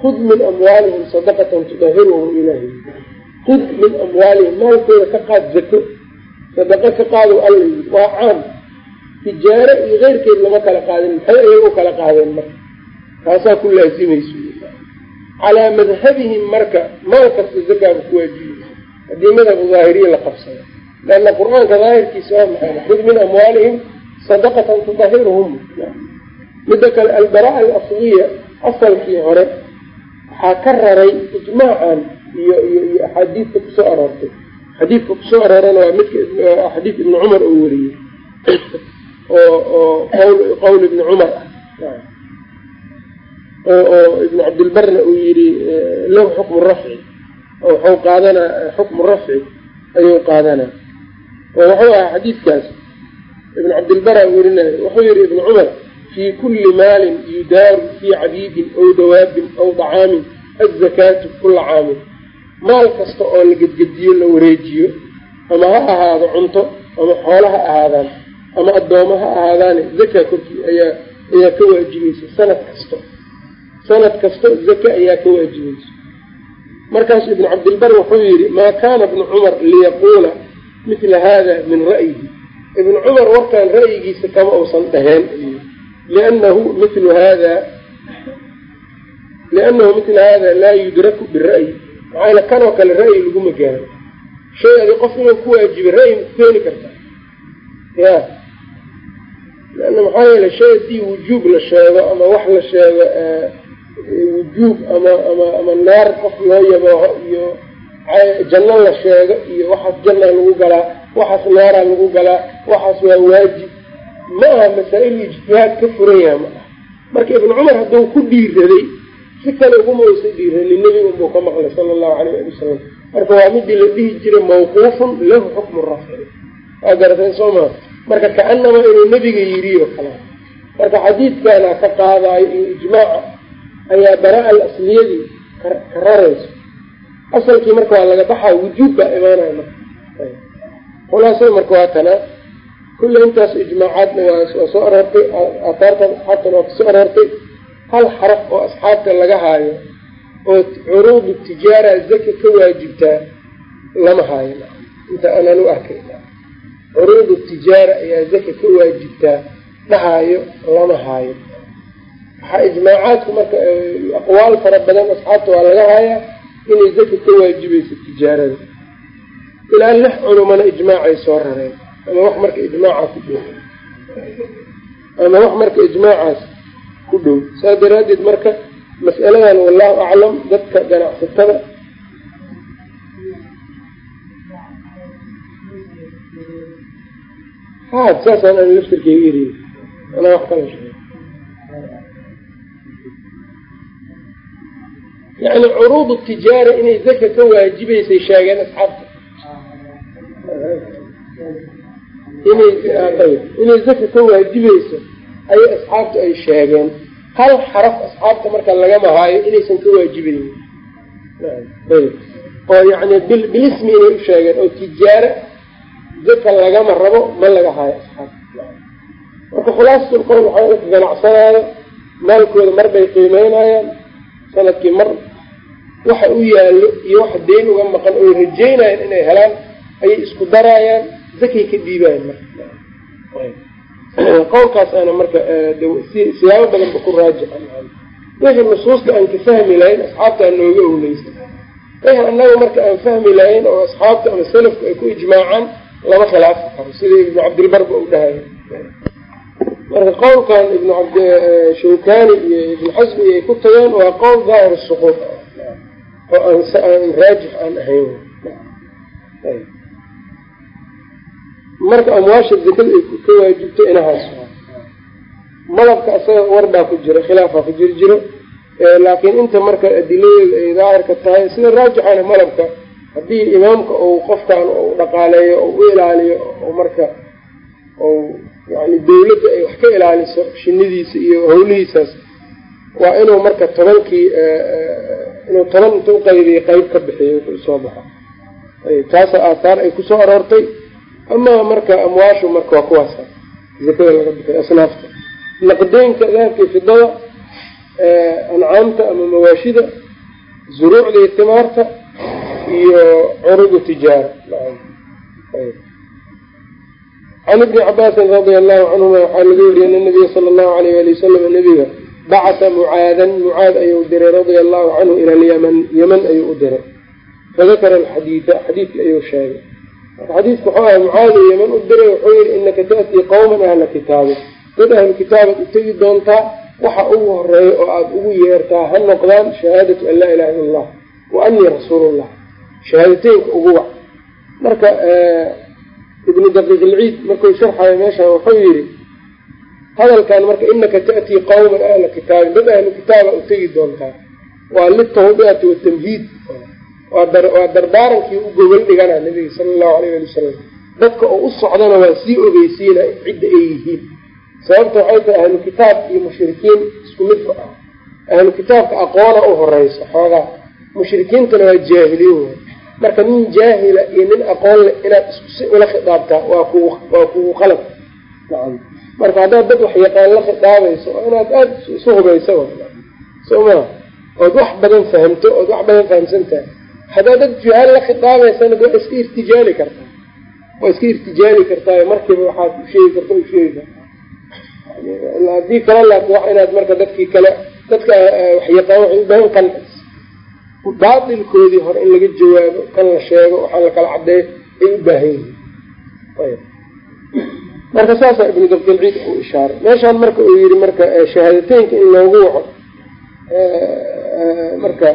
khud min amwaalihim sadaqatan tudahiruhum ilahi khud min amwaalihim maalkooda ka qaad zako sadaqo ka qaado alla yii waa caam. Tijaaro iyo keyrkeed lama kala qaadin maxay ayaga u kala qaadeen marka? Taasaa ku laasimayso calaa madhabihim marka maal kasta zakaaba ku waajibaysa haddii madhabu daahiriya la qabsado. Leanna qur'aanka daahirkiisa waa maxay? Khud min amwaalihim sadaqatan tudahiruhum midda kale albara alasliya asalkii hore waxaa ka raray ijmaacan iyo iyo iyo axaadiidka ku soo aroortay. Xadiidka ku soo aroorana waa midka xadiid ibni cumar oo wariyey. Oo oo qawl qowl ibni cumar ah. Oo ibnu cabdilbarna uu yidhi lahu xukmu rafci oo waxuu qaadanaa xukmu rafci ayuu qaadanaa oo wuxuu ahaa xadiidkaas ibn cabdilbara werinay wuxuu yihi ibnu cumar fii kulli maalin yudaaru fii cabiidin aw dawaabin aw dacaamin azakaatu kula caamin. Maal kasta oo la gedgediyo la wareejiyo ama ha ahaado cunto ama xoolo ha ahaadaan ama addooma ha ahaadaane zaka korkii ayaa ayaa ka waajibaysa sanad kasto sanad kasta zaka ayaa ka waajibaysa markaasu ibnu cabdilbar wuxuu yidhi maa kaana ibnu cumar liyaquula mila hada min ra'yihi ibnu cumar warkaan ra'yigiisa kama uusan dhaheen liannahu milu hada liannahu mila hada laa yudraku bira'yi. Maxaa yale kanoo kale ra'yi laguma gaaro shay adi qof inuu ku waajiba ra'yi ma ku keeni kartaa ya. Leanna maxaa yeele shay haddii wujuub la sheego ama wax la sheego wujuub ama ama ama naar qof loo yabooho iyo janno la sheego iyo waxaas janna lagu galaa waxaas naaraa lagu galaa waxaas waa waajib. Ma aha masaa-il ijtihaad ka furan yaha ma aha. Marka ibnu cumar hadduu ku dhiiraday si kale uguma uusa dhiiranin nebiga unbuu ka maqlay sala allahu alayh ali wasalam marka waa midii la dhihi jiray mawquufun lahu xukmu rafci waa garateen soo maa marka ka-anama inuu nebiga yiriyo kala marka xadiidkaana ka qaadaayo iyo ijmaaca ayaa bara-a asliyadii ka rarayso. Asalkii marka waa laga baxaa wujuub baa imaanaya marka. Khulaasada marka waa tanaa kulle intaas ijmaacaadna waa soo aroortay aataartan asxaabtan waa ka soo aroortay. Hal xaraf oo asxaabta laga haayo oo curuudu tijaara zaka ka waajibtaa lama haayo. Inta aanan u arkay curuudu tijaara ayaa zaka ka waajibtaa dhahaayo lama haayo waxaa ijmaacaadku marka aqwaal fara badan asxaabta waa laga haayaa inay zaka ka waajibayso tijaarada. Ilaa lix culumana ijmaacay soo rareen ama wax marka ijmaaca ku dhow. Ama wax marka ijmaacaas ku dhow. Saas daraaddeed marka mas'aladan wallahu aclam dadka ganacsatada haad saasaan an laftirkeyga eriy anaa wax kala yani curuudu tijaara inay zaka ka waajibaysay sheegeen asxaabta. Inay zaka ka waajibayso ayay asxaabtu ay sheegeen hal xaraf asxaabta marka lagama haayo inaysan ka waajibayn oo yani bilismi inay u sheegeen oo tijaaro zaka lagama rabo ma laga haayo asxaabta. Marka khulaasatul qowl waxaa ganacsanaayo maalkooda mar bay qiimeynayaan sannadkii mar waxa u yaallo iyo waxa deyn uga maqan oy rajeynayaan inay helaan ayay isku daraayaan zakay ka dhiibayan marka. Qowlkaasaana marka siyaabo badanba ku raajixa wixii nusuusta aan ka fahmi lahayn asxaabta aan nooga owleysa wixii annaga marka aan fahmi lahayn oo asxaabta ama salafku ay ku ijmaacaan lama khilaafi karo sida ibnu cabdilbarba u dhahay marka qowlkan ibnu cabd shawkani iyo ibnu xasmi ay ku tageen waa qowl daahir suquud oo aan raajix aan ahayn. Marka amwaasha zakada ay ka waajibto inahaas malabka isaga warbaa ku jira khilaafaa ku jiri jiro. Laakiin inta marka adiladeeda ay daahirka tahay sida raajixana malabka haddii imaamka uu qofkan u dhaqaaleeyo u ilaaliyo marka yani dawladda ay wax ka ilaaliso shinidiisa iyo hawlihiisaas. Waa inuu marka tobankii inuu toban inta uqaybiyo qayb ka bixiyo wuxuu soo baxo. Taasa aathaar ay ku soo aroortay. Ama marka amwaashu marka waa kuwaasa zakada laga bixiyo asnaafta. Naqdeynka dahabkii fidada ancaamta ama mawaashida zuruucda iyo timaarta iyo curudu tijaara can ibni cabaasin radia allahu canhuma waxaa laga weriye ana nabiya sala allahu alayh ali wasalam nabiga bacata mucaadan mucaad ayuu diray radia allahu canhu ila alyaman yeman ayuu u diray fadakara alxadiida xadiidka ayuu sheegay xadiidku wuxuu aha mucaad oo yeman u diray wuxuu yihi inaka ta'tii qowman ahla kitaabi dad ahlu kitaabaad u tegi doontaa waxa ugu horreeya oo aada ugu yeertaa ha noqdaan shahaadatu an laa ilaha illa allah wa anii rasuulullah shahaadateynka ugu wac marka ibnu daqiiq ilciid markuu sharxayo meeshan wuxuu yihi hadalkan marka inaka ta'tii qawman ahla kitaabin dad ahlu kitaaba u tegi doontaa. Waa litawdiati watamhiid waa dardaarankii u gogol dhigana nabiga sala allahu alayh ali wasalam dadka oo u socdana waa sii ogeysiina cidda ay yihiin. Sababta waxay tahay ahlu kitaab iyo mushrikiin isku mid ma ah. Ahlu kitaabka aqoona u horeysa xoogaa. Mushrikiintana waa jaahiliin. wey marka nin jaahila iyo nin aqoon leh inaad isku ula khidaabtaa waa ku waa kugu nacam. Marka haddaad dad wax yaqaan la khidaabayso oo inaad aada isu hubayso soo maa ood wax badan fahamto ood wax badan fahamsan tahay haddaad dad juhaal la khidaabaysana waa iska irtijaali kartaa waa iska irtijaali kartaa markiiba waxaad usheegi karta u kartaa haddii kale laakin wax inaad marka dadkii kale dadka wax yaqaan waxay u baahan qalcis baatilkoodii hore in laga jawaabo kan la sheego waxaa la kala cadeeyo ay u baahan yihiin marka saasaa ibnu dabdilciid uu ishaaray. Meeshaan marka uu yihi marka shahaadateynka in loogu waco marka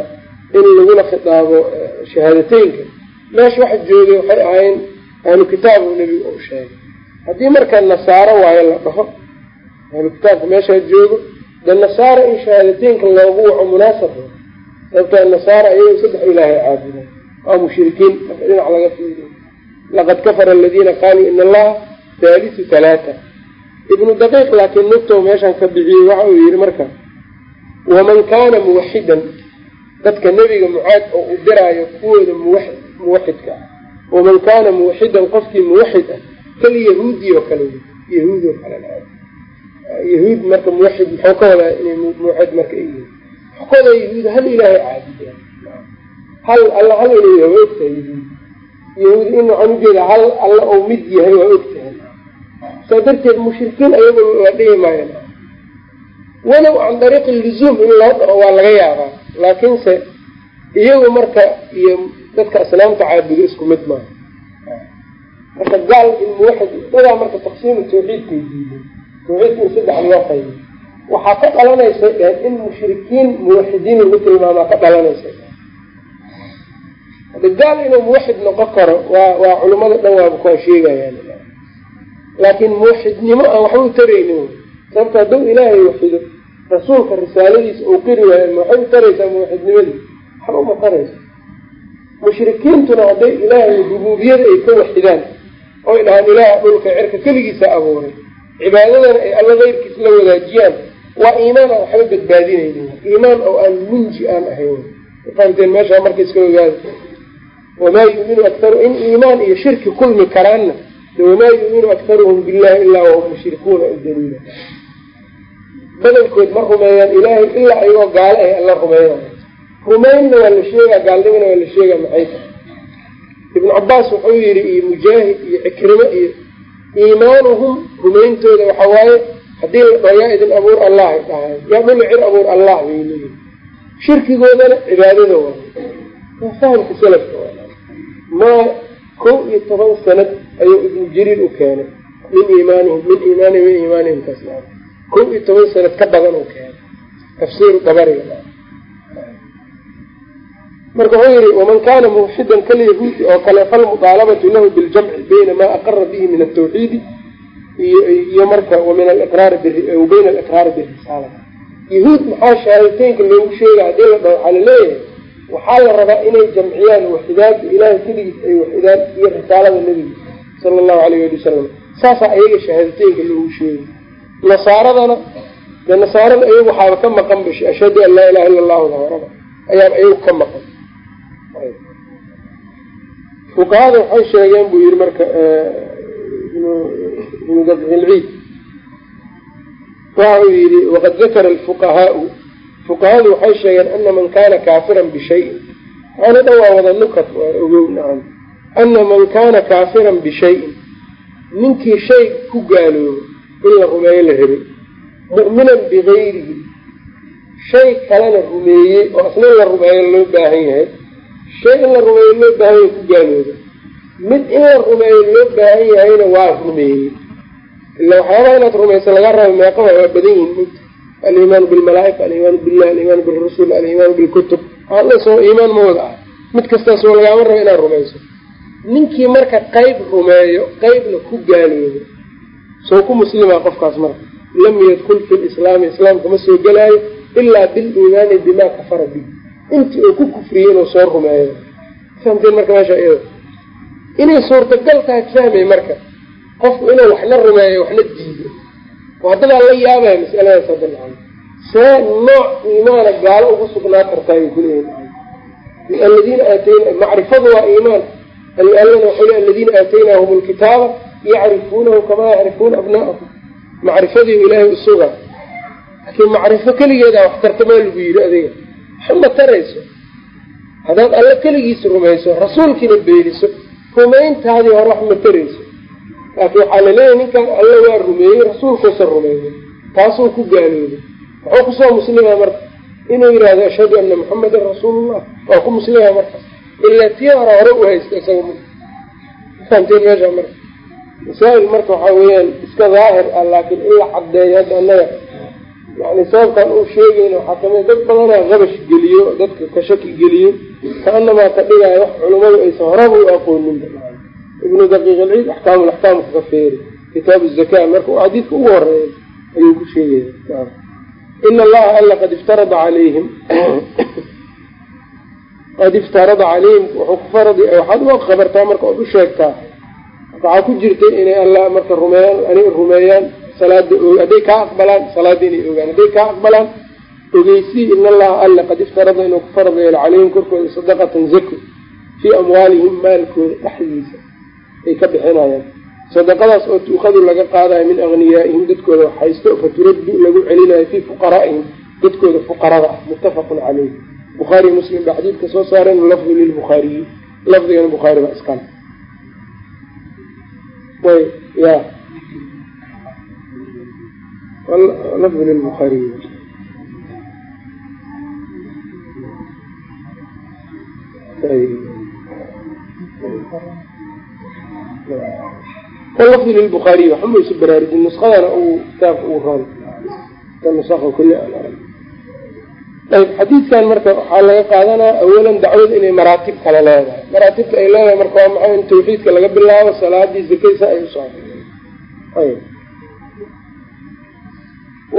in lagula khitaabo shahaadateynka. Meesha waxa joogay waxay ahayn ahlu kitaab uu nebigu u sheegay. Haddii marka nasaaro waayo la dhaho ahlu kitaabka meeshaa joogo de nasaara in shahaadateynka loogu waco munaasab sababta nasaara ayagu saddex ilaahay caabuda waa mushrikiin. Marka dhinac laga fiiriyo. Laqad kafara aladiina qaaluu ina allaha haalisu talaata ibnu daqiiq laakiin nugtow meeshaan ka bixiyey waxa uu yihi marka waman kaana muwaxidan dadka nebiga mucaad oo u diraayo kuwooda muwa muwaxidka. Ah waman kaana muwaxidan qofkii muwaxid ah kalyahuudi oo kale yahuud oo kale. Yahuud marka muwaxid muxuu ka wadaa inay muwaxid marka ay yihiin koda yahuud hal ilaahay caabudeen hal alla hal yahay waa ogtahay yahuud yahuud in waxaan ujeeda hal alla ou mid yahay waa ogtahay saa darteed mushrikiin ayaga la dhihi maayan walow can dariiqi luzuum in loo dhaco waa laga yaabaa. Laakiinse iyagu marka iyo dadka asnaamta caabudo isku mid maaha. Marka gaal in muwaxid dadaa marka taqsiimu tawxiidkay diiday tawxiidka in saddex loo qaybiy waxaa ka dhalanaysa dheheen in mushrikiin muwaxidiin lagu tilmaamaa ka dhalanaysa gaal inuu muwaxid noqon karo waa waa culimada dhan waaba kuwaa sheegayaan. Laakiin muwaxidnimo aan waxba u taraynin. Sababta hadduu ilaahay waxido rasuulka risaaladiisa uu qiri waayo ma waxay u taraysaa muwaxidnimadii waxba uma taraysa mushrikiintuna hadday ilaahay rubuubiyada ay ka waxidaan oy dhahaan ilaaha dhulka cirka keligiisa abuuray cibaadadana ay alla keyrkiis la wadaajiyaan waa iimaan aan waxba badbaadinaynin. Iimaan oo aan munji aan ahayn. Fahamteen meeshaa marka iska ogaada wamaa yuuminu aktaru in iimaan iyo shirki kulmi karaanna. Wamaa yuuminu aktaruhum billahi ilaa wahum mushrikuuna daliila. Badankood ma rumeeyaan ilaahay ilaa ayagoo gaalo ah alla rumeeyan rumaynna waa la sheegaa gaalnimana waa la sheegaa maxay tahay? Ibnu cabaas wuxuu yihi iyo mujaahid iyo cikrimo iyo iimaanuhum rumayntooda waxa waaye haddii la dhaho yaa idin abuur allah ay dhahay yaa dhuli cir abuur allah bay leeyihiin shirkigoodana cibaadada waa. Waa fahamka salafka maa kow iyo toban sanad ayuu ibnu jariir u keenay. Min iimaanihim min iimaanihim min iimaanihim kaas kow iyo toban sanad ka badan uu keenay. Tafsiiru dabariga marka wuxuu yihi waman kana muwxidan kalyahuudi oo kale falmudaalabatu lahu biljamci bayna ma aqara bihi min atawxiidi iyo marka wamin aliqraari bayna aliqraari birisaala yahuud maxaa shahaadateynka loogu sheega haddii la dhaho waxaa la leeyahay waxaa la rabaa inay jamciyaan waxidaada ilaahay keligiis ay waxidaan iyo risaalada nebigiisa sala allahu alayh ali wasalam saasaa ayaga shahaadateynka loogu sheegay. Nasaaradana de nasaarada ayagu waxaaba ka maqan ba ashhadu an laa ilaha illa allahu daharada ayaaba ayagu ka maqan. Fuqahada waxay sheegeen buu yihi marka waxa uu yihi waqad dakara alfuqahaau. Fuqahadu waxay sheegeen ana man kana kaafiran bishayin. Waxaana dhan waa wada nukat waa ogow nacam. Ana man kana kaafiran bishayin. Ninkii shay ku gaaloobo in la rumeeyo la rabay mu'minan bigayrihi shay kalena rumeeyey oo asna in la rumeeyo loo baahan yahay. Shay in la rumeeyo loo baahan yahay ku gaalooda mid in la rumeeyo loo baahan yahayna waa rumeeyey ila waxyaabaha inaad rumayso laga raba meeqa waa badan yihiin mid alimaanu bilmalaaika alimaanu billah alimaanu bilrasul alimaanu bilkutub allasoo iimaan ma wada ah. Mid kastaasoo lagaama rabo inaad rumayso. Ninkii marka qeyb rumeeyo qeybna ku gaaloodo soo ku muslima qofkaas marka lam yadkul fi lislaami islaamka ma soo gelaayo ilaa biliimaani bimaa kafara bi intii uu ku kufriyey inuu soo rumeeyo. Fahamteen marka meesha iyada inay suurtagal tahay fahmay marka qofku inuu waxna rumeeyo waxna diido. Oo la yaabaya masaladaas hadda lacan see nooc iimaana gaalo ugu sugnaa kartaa ay kuleeyihin aladiina aatayna macrifadu waa iimaan. Allana waxau le aladiina aataynaahum lkitaaba yacrifuunahu kamaa yacrifuuna abnaa'ahum. Macrifadii ilaahay usuga laakiin macrifo keligeedaa wax tarta maa lagu yidhi adiga. Waxma tarayso. Haddaad alle keligiisa rumayso rasuulkiina beeniso rumayntaadii hore wax ma tarayso laakiin waxaa la leeyahay ninkan alle waa rumeeyey rasuulkuusa rumeeyey taasuu ku gaalooday wuxuu ku soo muslima marka inuu yidhaahdo ashhadu ana muxamadan rasuulullah. Waa ku muslima marka ilaa tii hore hore u haysta isaga m fahamteen meesha marka masaa-il marka waxaa weeyaan iska daahir ah laakiin in la caddeeyo hadda annaga. Yani sababkaan uu sheegayna waxaa ka mid dad badanaa qabash geliyo dadka ka shaki geliyo kaanamaa ka dhigaayo wax culimmadu aysan horaba u aqooninba ibnu daqiiq alciid axkaamul axkaamka ka feeri kitaabu zaka marka xadiidka ugu horreeya ayuu ku sheegaya ina allaha alla qad iftarada calayhim. Qad iftarada calayhim wuxuu ku faradi waxaad uga khabartaa marka ood u sheegtaa. Waxaa ku jirtay inay alla marka rumeeyaan anay rumeeyaan salaada hadday kaa aqbalaan salaada inay ogaan. Hadday kaa aqbalaan ogeysii in allaha alla qad iftarada inuu ku farad calayhim korkooda sadaqatan zako fii amwaalihim maalkooda dhexdiisa ay ka bixinayaan. Sadaqadaas oo tuuqadu laga qaadayo min agniyaaihim dadkooda wax haysto faturaddu lagu celinayo fii fuqaraa'ihim dadkooda fuqarada ah muttafaqun caleyh bukhaariy muslim baa xadiidka soo saareen lafdu lilbukhaariyi lafdigana bukhaari baa iskale y ya. Lafdu lilbukhaariyi lafdi lilbukhaariy waxuma isu baraarujin nusqadana uu kitaabka uu roon nusaa kuli ayb xadiidkan marka waxaa laga qaadanaa awalan dacwada inay maraatib kale leedahay. Maraatibta ay leedahay marka waa maxay in tawxiidka laga bilaabo salaadii zakaysa ay usocdo ayb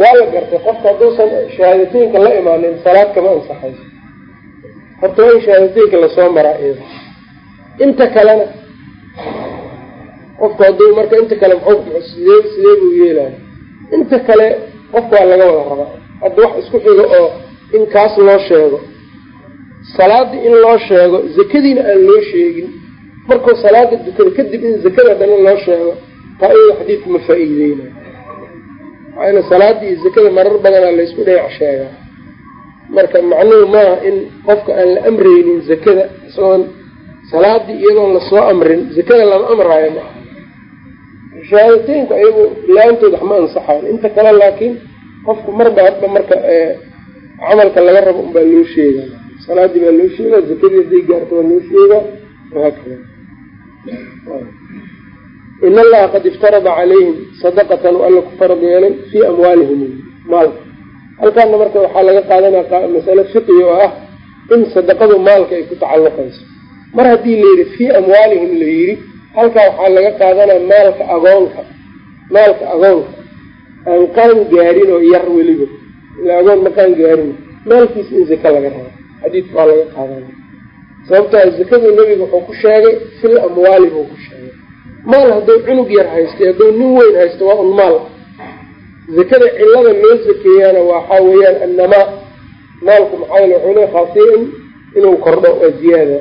waa la gartay qofka hadduusan shahaadateynka la imaanin salaad kama ansaxayso. Horta waa in shahaadateynka la soo maraa iyada. Inta kalena qofku hadduu marka inta kale muxuu sidee sidee buu yeelaya inta kale qofka waa laga wada rabaa hadda wax isku xigo oo in kaas loo sheego. Salaadii in loo sheego zakadiina aan loo sheegin. Markuu salaada dukado kadib in zakada dana loo sheego taa iyada xadiidka ma faa-iideynayo maxaa salaada iyo zakada marar badanaa laysku dhinac sheegaa. Marka macnuhu maaha in qofka aan la amreynin zakada isagoon salaadii iyadoon la soo amrin zakada lama amraayo maa shahaadateynku ayagu la'aantood waxma inta kale laakiin qofku marba hadba marka camalka laga rabo unbaa loo sheegaa. Salaadii baa loo sheegaa zakadii haday gaarto waa loo sheegaa wahaakada in allaha qad iftarada calayhim sadaqatan u alla ku farad yeelay fii amwaalihim maalka halkaana marka waxaa laga qaadanaya masale fiqi oo ah in sadaqadu maalka ay ku tacalluqayso. Mar haddii la yidhi fii amwaalihim la yidhi halkaa waxaa laga qaadanaya maalka agoonka maalka agoonka. Aan qaan gaarin oo yar weliba. Ila agoon ma qaan gaarin. Maalkiisa in zaka laga rabo xadiidka waa laga qaadanaya sababtaa zakaduu nebiga wuxuu ku sheegay fil amwaali buu ku sheegay. Maal hadduu cunug yar haystay hadduu nin weyn haysto waa un maal. Zakada cilada loo sakeeyaana waxaa weeyaan annamaa maalku maxaa yale wuxuu le khaasiya in inuu kordho waa ziyaada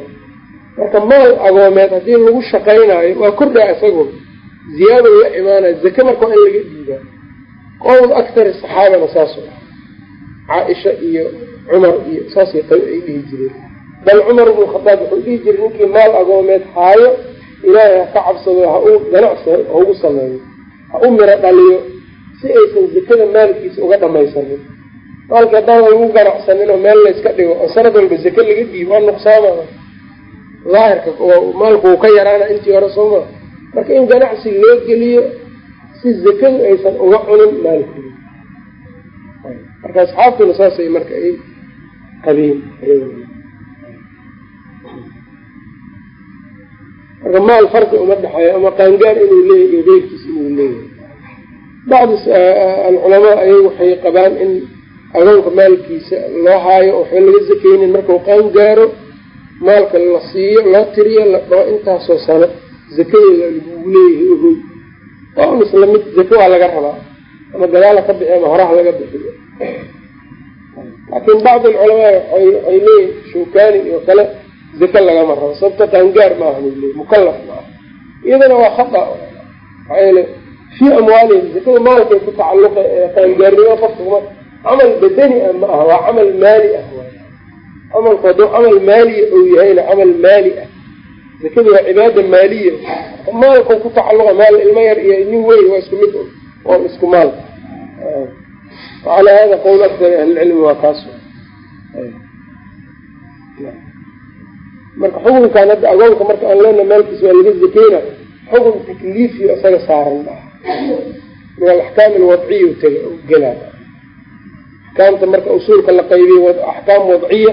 marka maal agoomeed haddii lagu shaqaynaayo waa kordhaa isagu ziyaada la imaanaya zake marka in laga dhiibaa qowl aktari saxaabana saasu ah. Caaisha iyo cumar iyo saasay ay dhihi jireen. Bal cumar ibnu khadaab wuxuu dhihi jiray ninkii maal agoomeed haayo ilaahay ha ka cabsado ha u ganacsi ha ugu sameeyo. Ha u miro dhaliyo si aysan zakada maalkiisa uga dhamaysanin. Maalki haddaan lagu ganacsanin oo meel layska dhigo oo sanad walba zake laga dhiibo waa nuqsaama daahirka maalku uu ka yaraana intii hore sooma marka in ganacsi loo geliyo si zakadu aysan uga cunin maalkooda marka asxaabtuna saasay marka ay qabeen marka maal farqi uma dhexeeyo ama qaangaar inuu leeyahy iyo geyrkiis inuu leeyahay. Bacdi alculamaa ayagu waxay qabaan in agoonka maalkiisa loo haayo waxba laga zakeynin markau qaan gaaro maalka la siiyo loo tiriyo la dhao intaasoo sano zakadeeda lagugu leeyahay waa un isla mid zake waa laga rabaa ama gadaala ka bixi ama horaha laga bixiyo. Laakiin bacdi alculamaa waxay leeyihiin shawkani oo kale zake lagama rabo. Sababta qaangaar maaha buu leey mukalaf iyadana waa khata. Maxaa yeele fii amwaalihim zakada maalkay ku tacalluqa ee qaangaarnimo qofkuma camal badani ah ma aha waa camal maali ah camalku hadduu camal maaliya ou yahayna camal maali ah. Zakadu waa cibaada maaliya maalkau ku tacalluqa maal ilmo yar iyo nin weyn waa isku mid waa isku maal. Wacalaa hada qowl aktar ahlilcilmi waa kaas. Marka xukunkan hadda agoonka marka aan leena maalkiisa waa laga zakeyna xukun takliifiyo isaga saaran min alaxkaam alwadciya taga gelaa axkaamta marka usuulka la qaybiy axkaam wadciya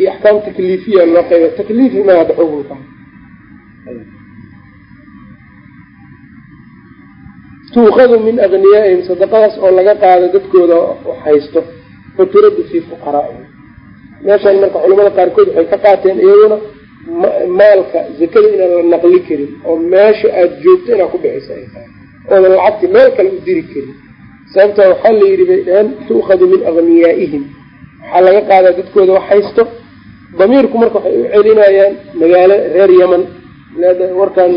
iyo axkaam takliifiya loo qaybiya takliifi ma hadda xukunka tuukadu min agniyaaihim sadaqadaas oo laga qaado dadkooda haysto faturaddu fii fuqaraa'ihim meeshaan marka culamada qaarkood waxay ka qaateen iyaguna maalka zakada inaan la naqli karin oo meesha aada joogto inaad ku bixisa ay tahay. Oodan lacagti meel kale u diri karin. Sababta waxaa la yidhi bay dhaheen tu'khadu min agniyaaihim waxaa laga qaadaa dadkooda wax haysto damiirku marka waxay u celinayaan magaalo reer yeman warkaan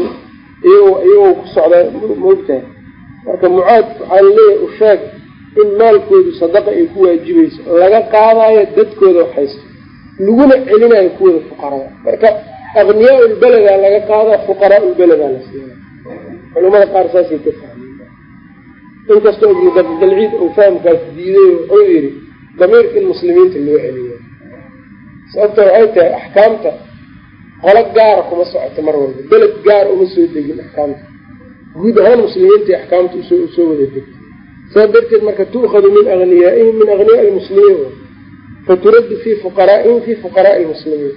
iyago iyagoo ku socdaa maogtahay marka mucaad waxaa la leeyahay usheeg in maalkoodu sadaqa ay ku waajibayso laga qaadayo dadkooda wax haysto laguna celinayo kuwooda fuqarada. Marka aqniyaa ulbeledaa laga qaada fuqaraa ulbeledaa la siiya culamada qaar saasay ka fahmeen. Inkastoo ibnu daqiiqilciid uu fahamkaas diiday wuxuu yidhi damiirka in muslimiinta loo celiyo sababta waxay tahay axkaamta qolo gaara kuma socoto mar walba. Beled gaara uma soo degin axkaamta. Guud ahaan muslimiinta axkaamta u soo wada degtay. Saas darteed marka tu'khadu min agniyaaihim min aghniyaai lmuslimiin faturaddu fii fuqaraa'ihim fii fuqaraai lmuslimiin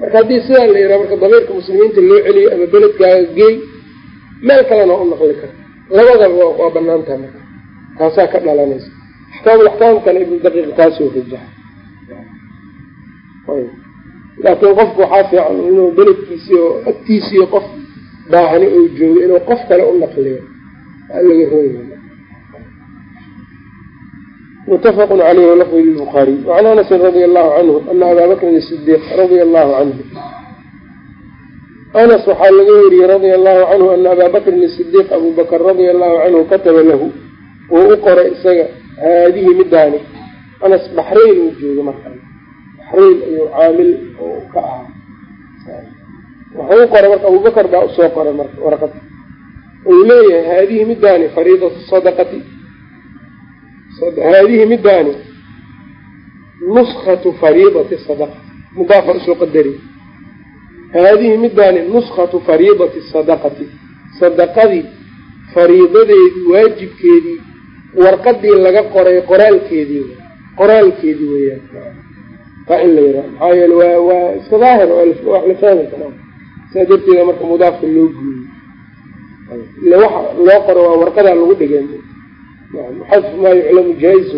marka haddii sidaa la yidhaha marka damiirka muslimiinta loo celiyo ama beledkaaga geey meel kalena u naqli kara. Labadaba waa banaan taha marka. Taasaa ka dhalanaysa. Axkaamul axkaamkana ibnu daqiiq taasoo rajaxa laakiin qofku waxaa fiican inuu beledkiisii oo agtiisii qof baahani uu joogo inuu qof kale u naqliyo. Laga rooya mutafaqu caleyh walafdi lilbukhaariy wacan anasin radia allahu canhu ana abaa bakrin sidiiq radia allahu canhu anas waxaa laga weriyey radia allahu canhu ana abaa bakrin sidiiq abu bakr radia allahu canhu kataba lahu wuu u qoray isaga haadihi midaani. Anas baxrayn uu jooga marka baxrayn ayuu caamil ka ahaa wuxuu u qoray marka abubakar baa u soo qoray marka warqad. Uu leeyahay haadihi midaani fariidatu sadaqati. Haadihi midaani nuskatu fariidati sadaqa mudaafa u soo qadari. Haadihi midaani nuskatu fariidati sadaqati. Sadaqadii fariidadeedii waajibkeedii warqadii laga qoray qoraalkeedii qoraalkeedii weyaan taa in la yiraha maxaa yeele waa waa iska daahir wax la fahmi kara saa darteeda marka mudaafka loo gooyey ila waxa loo qoro waa warqadaa lagu dhigay. Xadf maa yuclamu jaa-is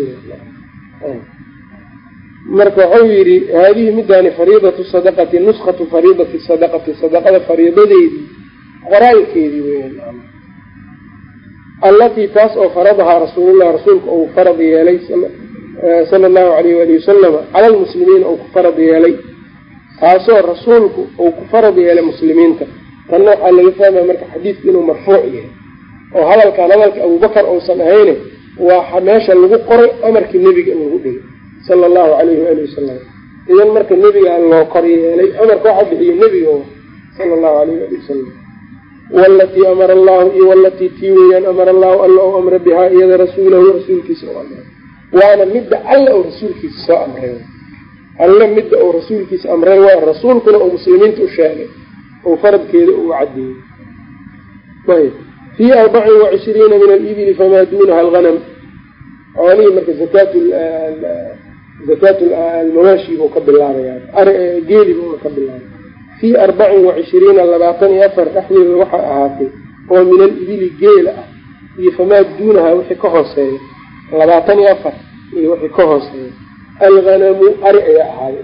marka wuxuu yidhi haadihi midaani fariidatu sadaqati nuskatu fariidati sadaqati sadaqada fariidadeedii qoraalkeedii weyan allatii taas oo faradahaa rasuulullah rasuulka uu farad yeelay sala allahu alayh waali wasalama cala lmuslimiina uu ku farad yeelay. Taasoo rasuulku uu ku farad yeelay muslimiinta. Tanna waxaa laga fahmaya marka xadiidku inuu marfuuc yahay. Oo hadalkaan hadalka abubakar uusan ahayne waa meesha lagu qoray amarkii nebiga in lagu dhigay sala allahu alayhi waali wasalam idan marka nebigaa loo kor yeelay amarka waxa bixiye nebiga sala allahu alayh waali wasalam walatii amara allahu iyo walatii tii weeyaan amara allahu alla ou amra bihaa iyada rasuulahu rasuulkiisa u amray waana midda alla ou rasuulkiisa soo amray. Alle midda uu rasuulkiisa amray waa rasuulkuna uu muslimiinta u sheegay ou faradkeeda uu cadeeyey ayb. Fii arbacin wacishriina min alibili famaa duunaha alganam xoolihii marka zakaat zakaat almawaashi buu ka bilaabaya. Geeli buu ka bilaabay fii arbacin wacishriina labaatan iyo afar dhexdeeda waxaa ahaatay oo min alibili geela ah iyo famaa duunaha wixii ka hooseeya labaatan iyo afar iyo wixii ka hooseeya alghanamu ari ayaa ahaaday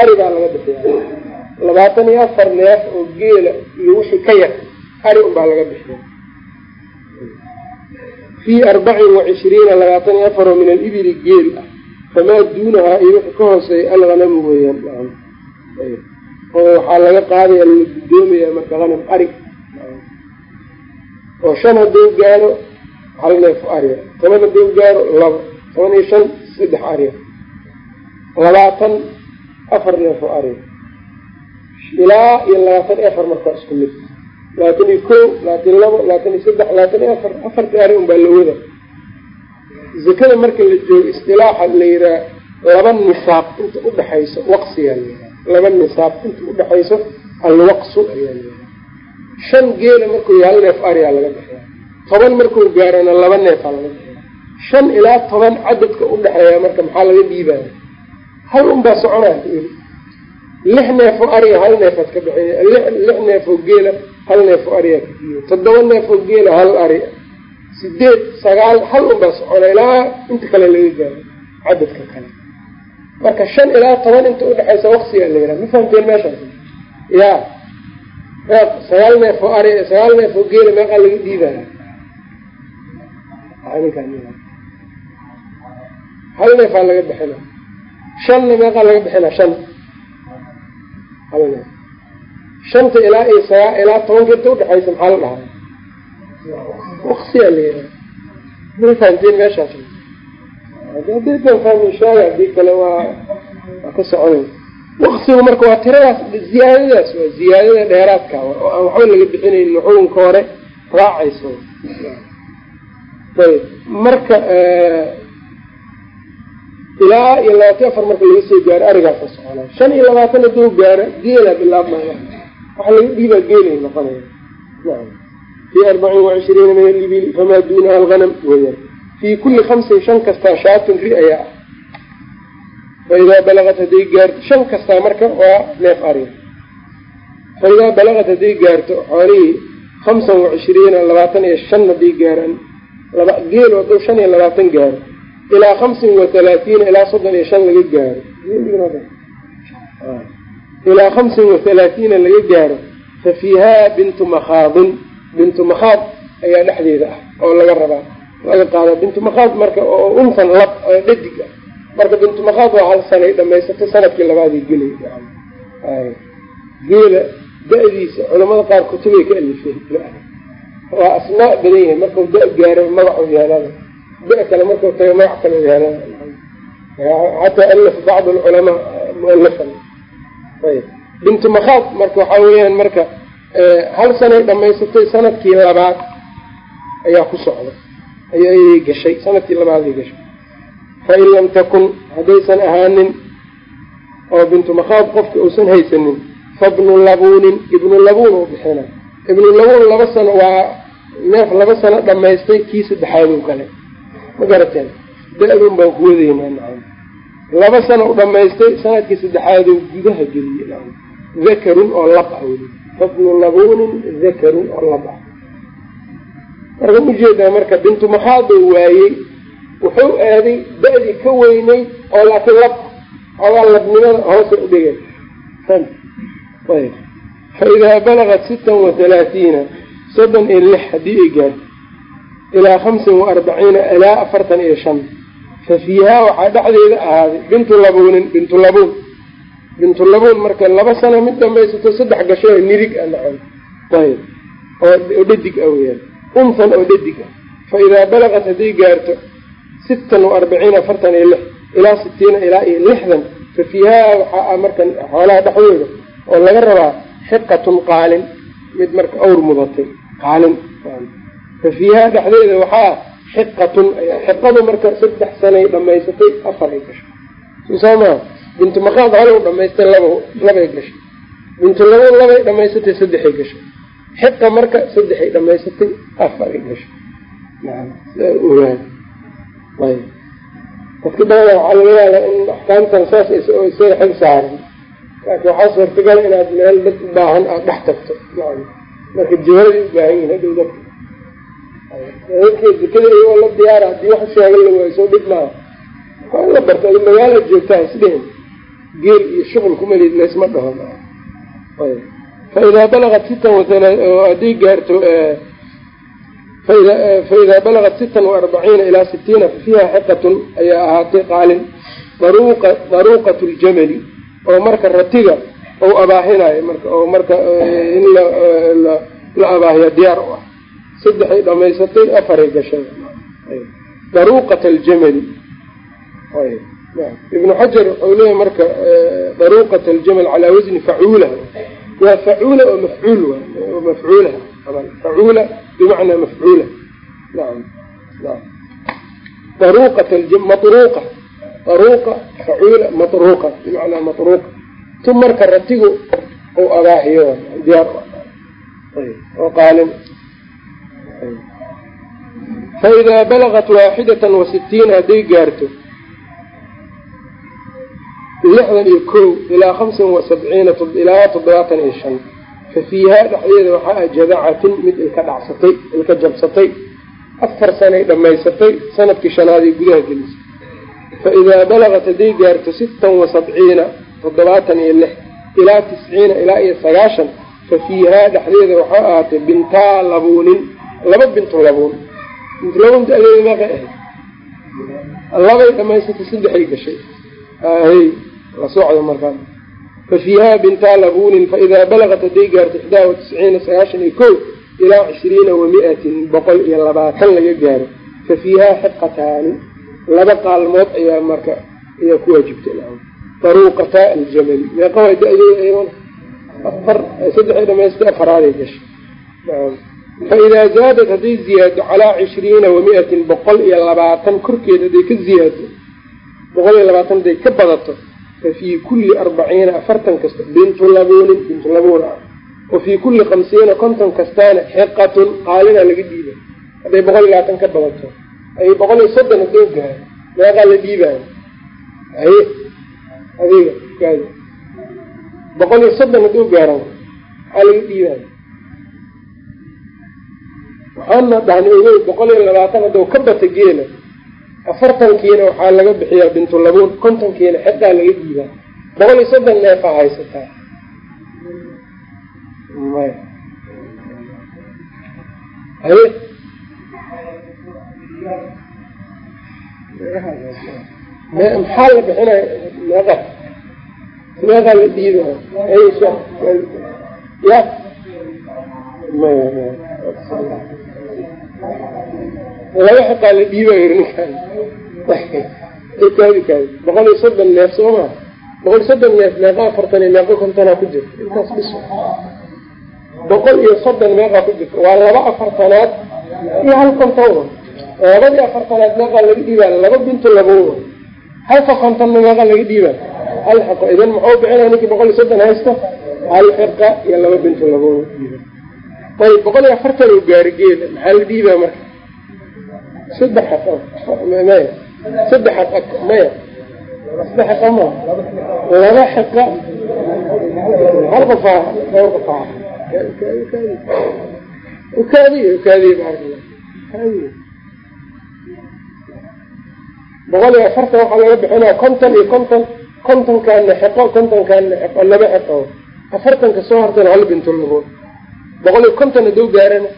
ari baa laga bixiya labaatan iyo afar neef oo geela iyo wixii ka yar ari unbaa laga bixiya fii arbacin wacishriina labaatan iyo afar oo min alibili geel ah. Famaa duunahaa iyo wixii ka hooseeya alghanamu weeyaan. Oo waxaa laga qaadaya la guddoomayaa marka hanam ari. Oo shan hadduu gaaro hal neef ariya toban hadduu gaaro labo toban iyo shan saddex ariya labaatan afar neef oo ariya ilaa iyo labaatan iyo afar markaa isku mid. Labaatan iyo ko labaatan iyo labo labaatan iyo saddex labaatan iyo afar. Afartii ari un baa la wada. Zakada marka la joogo istilaaxa la yihaha laba nisaab inta udhexayso waqsiyaa la yihaha laba nisaab inta udhexayso alwaqsu ayaa la yihaha shan geela markuu yahay hal neef ariyaa laga bixiya toban markuu gaarona laba neefaa laga bixiya shan ilaa toban cadadka udhexeeya marka maxaa laga dhiibaya hal unbaa soconaya lix neefoo ariya hal neefaad ka bixiya lix neefoo geela hal neefoo ariyaa ka dhiiba toddoba neefoo geela hal ari sideed sagaal hal unbaa socona ilaa inta kale laga gaaro cadadka kale. Marka shan ilaa toban inta udhexaysa waqsigaa la yiraha ma fahamteen meeshaas ya sagaal neef oo ari sagaal neef oo geela meeqaa laga dhiibaya hal neefaa laga bixina shanna meeqaa laga bixina shan hal neef shanta ilaa iyo sagaa ilaa tobanka inta udhexaysa maxaa la dhahaa waqsiyaa la yiraha ma fahamteen meeshaas shaaga haddii kale waa waa ka soconay waqsigu marka waa tiradaas ziyaadadaas waa ziyaadada dheeraadka aan waxba laga bixinaynin xukunka hore raacayso ayb. Marka ilaa iyo labaatan afar marka laga soo gaaro arigaasa soconay shan iyo labaatan haduu gaaro geela bilaabmaya waxa laga dhiibaa geelay noqonaya. Fi arbacin wacishriina min alibili famaa duunaha alganam weeyaan fii kulli khamsin shan kastaa shaatun ri ayaa ah. Faidaa balaqat hadday gaarto shan kastaa marka waa neef ariya faidaa balaqat hadday gaarto xoolihii khamsan wacishriina labaatan iyo shan hadday gaaraan laba geel hadduu shan iyo labaatan gaaro ilaa khamsin wa halaatiina ilaa soddon iyo shan laga gaaro. Ilaa khamsin wa halaatiina laga gaaro fa fiihaa bintu makhaadin. Bintu makhaad ayaa dhexdeeda ah oo laga rabaa. Laga qaada bintu makhaad marka oo untan lab dhadig ah. Marka bintu makhaad waa hal sanay dhamaysatay sannadkii labaaday gelay geela da-diisa culamada qaar kutubay ka alifeen waa asmaa badan yahay markau da gaaro magacu yeelada da kale markau taga magac kale yeelada xataa alaf bacd alculamaa mualafan ayb bintu makhaad marka waxaa weeyaan marka hal sanay dhamaysatay sannadkii labaad ayaa ku socda. Ayay gashay sannadkii labaaday gashay. Fain lam takun haddaysan ahaanin oo bintu makhaad qofka uusan haysanin fabnu labuunin ibnu labuun uu bixina ibnu labuun laba sano waa neef laba sano dhamaystay kii saddexaaduu kale ma garateen da-dun baan ku wadaynaa nacam. Laba sano u dhamaystay sannadkii saddexaaduu gudaha geliyey dakarun oo lab ah weli fabnu labuunin dakarun oo lab ah marka u jeedaa marka bintu makhaaduu waayey wuxuu aaday da-dii ka weynay oo laakiin lab ogaa labnimada hoose udhigay ayb fa idaa balagat sittan wa halaatiina soddon iyo lix haddii ay gaarto ilaa khamsin wa arbaciina ilaa afartan iyo shan. Fa fiihaa waxaa dhexdeeda ahaaday bintu labuunin bintu labuun bintu labuun marka laba sano mid dhamaysato saddex gasho nirig a nacam ayb oo dhadig ah weyaan unfan oo dhadig ah. Fa idaa balagat hadday gaarto sittan wa arbaciina afartan iyo lix ilaa sitiina ilaa iyo lixdan. Fa fiihaa waxaa marka xoolaha dhexdooda oo laga rabaa xiqatun qaalin mid marka awr mudatay qaalin. Fa fiihaa dhexdeeda waxaa xiqatun xiqadu marka saddex sanay dhamaysatay afar ay gashay. Susaamaa bintu makaad hole u dhamaystay laba labay gashay. Bintu laba labay dhamaysatay saddexay gashay. Xiqa marka saddexay dhamaysatay afaray gashay. Dadka badan waxaa laga yaabaa in axkaamtan saas isaga xig saaran laakiin waxaa suurtagal inaad meel dad u baahan aada dhex tagto. Marka jihaday u baahan yihiin hadhow dadka dadka zekada iyagoo la diyaara haddii wax sheega la waayo soo dhib maaha waa in la barto adi magaalaad joogtaa isdhihin geel iyo shuqul kumalid laysma dhaho. Ayb fa idaa balagat sitan hadday gaarto faidaa balagat sitan wa arbaciina ilaa sitiina fa fiiha xiqatun ayaa ahaatay qaalin daruuqat ljamali oo marka ratiga ou abaahinayo marka oo marka in la abaahiya diyaar u ah. Saddexay dhamaysatay afaray gashay daruuqat aljamali. Ibnu xajar wuxuu leeyahy marka daruuqat aljamal calaa wasni facuula waa facuula oo mafcuul wa mafcuula facuula bimacnaa mafcuula. Naam. Naam. Daruuqat matruuqa daruuqa facuula matruuqa bimacnaa matruuqa. Tu marka ratigu uu abaahiyo diyaar oo qaalin faidaa balagat waaxidatan wa sitiina hadday gaarto lixdan iyo kow ilaa hamsin wa sabciina ilaa toddobaatan iyo shan. Fa fiihaa dhexdeeda waxaa jadacatin mid ilka dhacsatay ilka jabsatay afar sanay dhammaysatay sannadkii shanaaday gudaha gelisay fa idaa balagat hadday gaarto sittan wa sabciina toddobaatan iyo lix ilaa tisciina ilaa iyo sagaashan fa fiihaa dhexdeeda waxaa ahaatay bintaa labuunin laba bintu labuun. Bintu labuun da-deeda meeqay ahayd? Labay dhamaysatay saddexay gashay. Ahey la socdo markaa fa fiihaa bintaa labuunin faidaa balagat hadday gaarto ixdaa wa tisciina sagaashan iyo kow ilaa cishriina wa mi-atin boqol iyo labaatan laga gaaro. Fa fiihaa xiqataani laba qaalmood ayaa marka ayaa ku waajibtay daruuqataa aljamali meeqa waa da-deeda iyadana afar saddexay dhamaystay afaraaday gashay. Fa idaa zaadat hadday ziyaado calaa cishriina wa mi-atin boqol iyo labaatan korkeeda hadday ka ziyaado boqol iyo labaatan hadday ka badato fa fii kulli arbaciina afartan kasta bintu labuunin bintu labuun ah wa fii kulli khamsiina konton kastaana xiqatun qaalina laga dhiiba hadday boqol iyo labaatan ka badato ay boqol iyo soddon hadoo gaaro meeqaa la dhiibaayo. Haye adiga gaadi boqol iyo soddon hadduu gaaran maxaa laga dhiibaayo. Waxaana dhahnay ogoy boqol iyo labaatan hadduu ka bata geela. Afartankiina waxaa laga bixiyaa bintulabuun kontonkiina xiqaa laga dhiibaa. Boqol iyo soddon neefaa haysataa. Haye maxaa la bixinaya meeqa. Meeqaa la dhiibaya ya. Laba xiqaa la dhiibay ninkaan. Kaadi kaadi boqol iyo soddon neef soo maa boqol iyo soddon neef meeqa afartan iyo meeqa kontonaa ku jirta intaas bis. Boqol iyo soddon meeqaa ku jirta waa laba afartanaad iyo hal konton labadii afartanaad meeqaa laga dhiibaa laba bintu labuwa halka kontonna meeqaa laga dhiibaa. Hal xiqo idan muxuu bixinaya ninkii boqol iyo soddon haysto hal xiqa iyo laba bintu labuwa ayb boqol iyo afartan u gaari geela maxaa la dhiibaa marka? Saddex xaqo maya saddex xaqa maya saddex xaqa ma laba xiqa hal qofaa dhowr qofaa. Ukaadiy ukaadiy baarkala boqol iyo afartan waxaa laga bixinaya konton iyo konton kontonkaana xiqo kontonkaana xiqo laba xiqo. Afartanka soo hartana hal bintulabood boqol iyo konton haduu gaarana.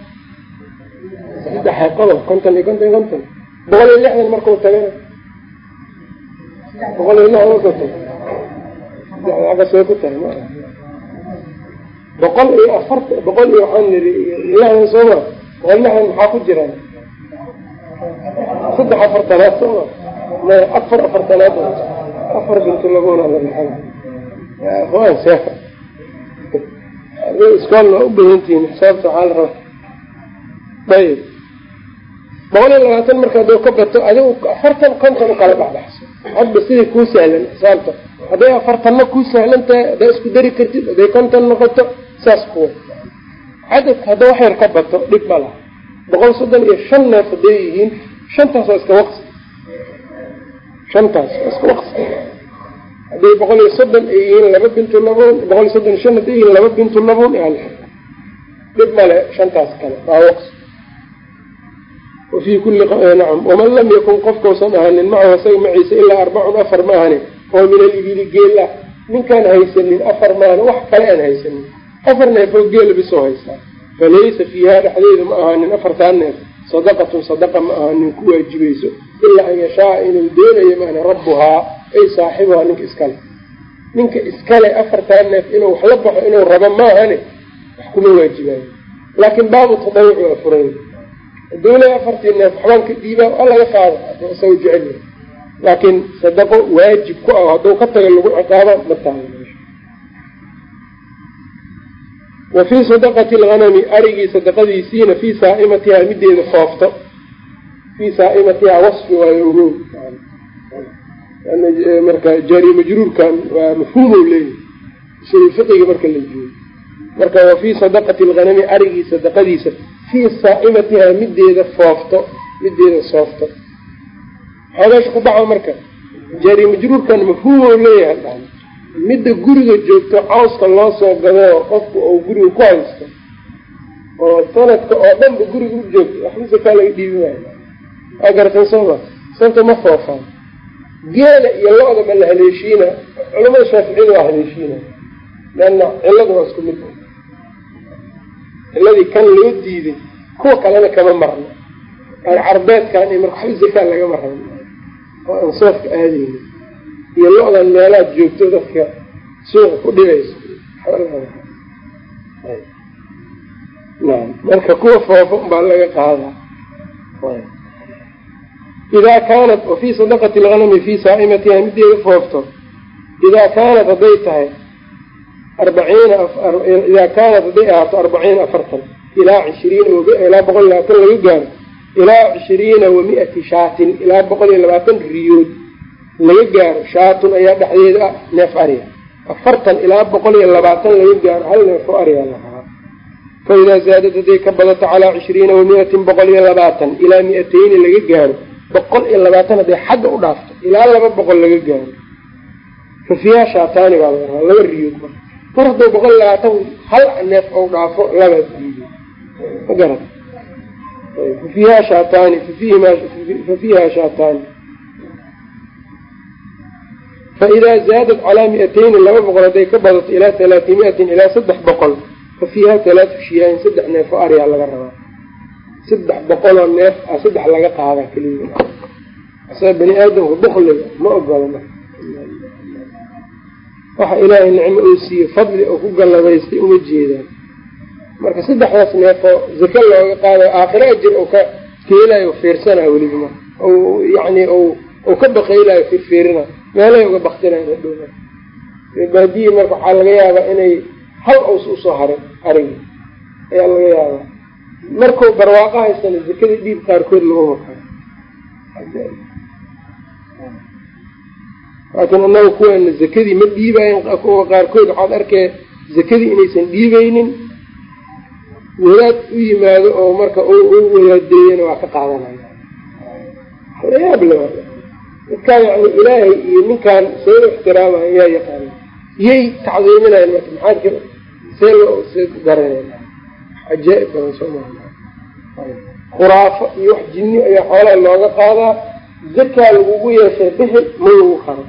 Saddex xiqada konton iyo konton konton. Boqol iyo lixdan markuu tagana. Boqol iyo lixdan markuu tago. Saddexdaaqasoo ku tahay ma boqol iyo afarta boqol iyo waxaan niri lixdan sooma boqol lixdan maxaa ku jiraan? Saddex afartanaad sooma maya afar afar bintulabona laaan seefa iskool waa u badantihiin xisaabta waxaa la raba ayib boqol iyo labaatan marka haduu ka bato adigu afartan konton u kala dhexdhexso hadba siday kuu sahlan xisaabta hadday afartanna kuu sahlan tahay haddaa isku dari kartid hadday konton noqoto saas kuwa cadadka hadda wax yar ka bato dhib ma laha boqol soddon iyo shan neef hadday yihiin shantaas waa iska waqsi shantaas iska waqsi hadday boqol iyo soddon ay yihiin laba bintu labuun boqol iyo soddon iyo shan hadday yihiin laba bintu labuun hal dhib male shantaas kale waa waqsi wafii kulli nacam waman lam yakun qofkausan ahanin macahu isaga maciisa ilaa arbacun afar ma ahani oo min alibili geel ah ninkaan haysanin afar maahani wax kale aan haysanin afar neefoo geela bisoo haystaa falaysa fiihaa dhexdeeda ma ahaanin afartaa neef sadaqatun sadaqa ma ahaanin ku waajibayso ilaa an yashaaa inuu doonayo maana rabbuhaa ay saaxibuhaa ninka iskale ninka iskale afartaa neef inuu wax la baxo inuu rabo maahane wax kuma waajibayo laakiin baabu tadawuc waa hadduu le afartii neef waxbaan ka dhiibaa waa laga qaada hadduu isaga jecel yahay laakiin sadaqo waajib ku ah hadduu ka taga lagu ciqaaba ma tahay wa fii sadaqati alghanami arigii sadaqadiisiina fii saaimatihaa mideeda foofto fii saaimatihaa wasfi waayo ogow marka jaari majruurkan waa mafhuumo leeyahy usul fiqiga marka la joogo. Marka wa fii sadaqati alghanami arigii sadaqadiisa fii saaimatihaa mideeda foofto mideeda soofto. Meesha ku baxa marka jaari majruurkan mafhuumo leeyahay midda guriga joogto cawska loo soo gado qofku uu guriga ku haysto oo sanadka oo dhanba guriga u joogto waxba sakaa laga dhiibi maayo waa garatan sooma sababta ma foofaan. Geela iyo lo-da ma la haleeshiina culamada shaaficiyada waa haleeshiina leanna cillada waa isku mid ciladii kan loo diiday kuwa kalena kama marno carbeedkan iyo marka waxba zakaa lagama rabno oo aan soofka aadayni iyo lo-dan meelaad joogto dadka suuqa ku dhibayso marka kuwa foofa unbaa laga qaadaa. Idaa kaanat wafii sadaqati alghanami fii saaimatiha mideeda foofto idaa kaanat hadday tahay arbaciina idaa kaanat hadday ahaato arbaciina afartan ilaa cishriina ilaa boqol iyo labaatan laga gaaro ilaa cishriina wa mi-ati shaatin ilaa boqol iyo labaatan riyood laga gaaro shaatun ayaa dhexdeeda ah neef ariya. Afartan ilaa boqol iyo labaatan laga gaaro hal neefoo ariya lahaa fa idaa hadday ka badato calaa cishriina wa mi-atin boqol iyo labaatan ilaa mi-ateyni laga gaaro. Boqol iyo labaatan hadday xagga u dhaafto ilaa laba boqol laga gaaro. Fa fiiha shaataani baa laga rabaa laba riyood mar hadduu boqol iyo labaatan hal neef ou dhaafo labaad diiday ma garat fa fiiha shaataani fa fiiha shaataani faidaa zaadat calaa mi-ateyni laba boqol hadday ka badato ilaa talaati mi-atin ilaa saddex boqol fa fiiha talaatu shiyaahin saddex neefo ariyaa laga rabaa. Saddex boqoloo neef a saddex laga qaada keliya asaga bani aadamka bukliga ma ogola marka. Waxa ilaahay nicmo uu siiye fadli oo ku galladaystay uma jeedaan. Marka saddexdaas neefoo zake looga qaadayo aakhiro ajir oo ka keelayo fiirsanaa weliba marka. Yani u ka baqaylayo firfiirina meelay uga baktinayo hadhow baadiyi marka waxaa laga yaabaa inay hal aws u soo harin arigi ayaa laga yaabaa. Markuu barwaaqo haystana zakada dhiib qaarkood laguma karo laakiin annaga kuweena zakadii ma dhiibayen kuwa qaarkood. Waxaad arkee zakadii inaysan dhiibaynin. Wadaad u yimaado oo marka u wadaadeeyana waa ka qaadanaya. Layaab le dadkaan yani ilaahay iyo ninkaan see u ixtiraamaya yaa yaqaana yay tacdiiminayan marka maxaad see loo see garanayna cajaa-ib badan soo maa khuraafo iyo wax jinni ayaa xoolaha looga qaadaa. Zakaa lagugu yeeshay bixi ma lagu karo.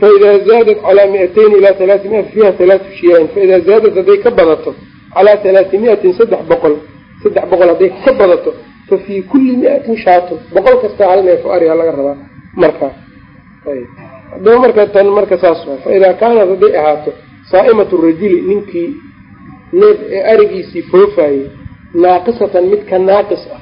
Faida zaadat calaa miatayn ilaa alaati mia fiiha halaatu shiyaan faida zaadat hadday ka badato calaa halaati miatin saddex boqol saddex boqol hadday ka badato fa fii kulli miatin shaatun. Boqol kasta hal neef o laga rabaa markaa hadaba marka tan marka saas waa. Faidaa kaanat hadday ahaato saa'imatu rajuli ninkii neef ee arigiisii foofayey naaqisatan mid ka naaqis ah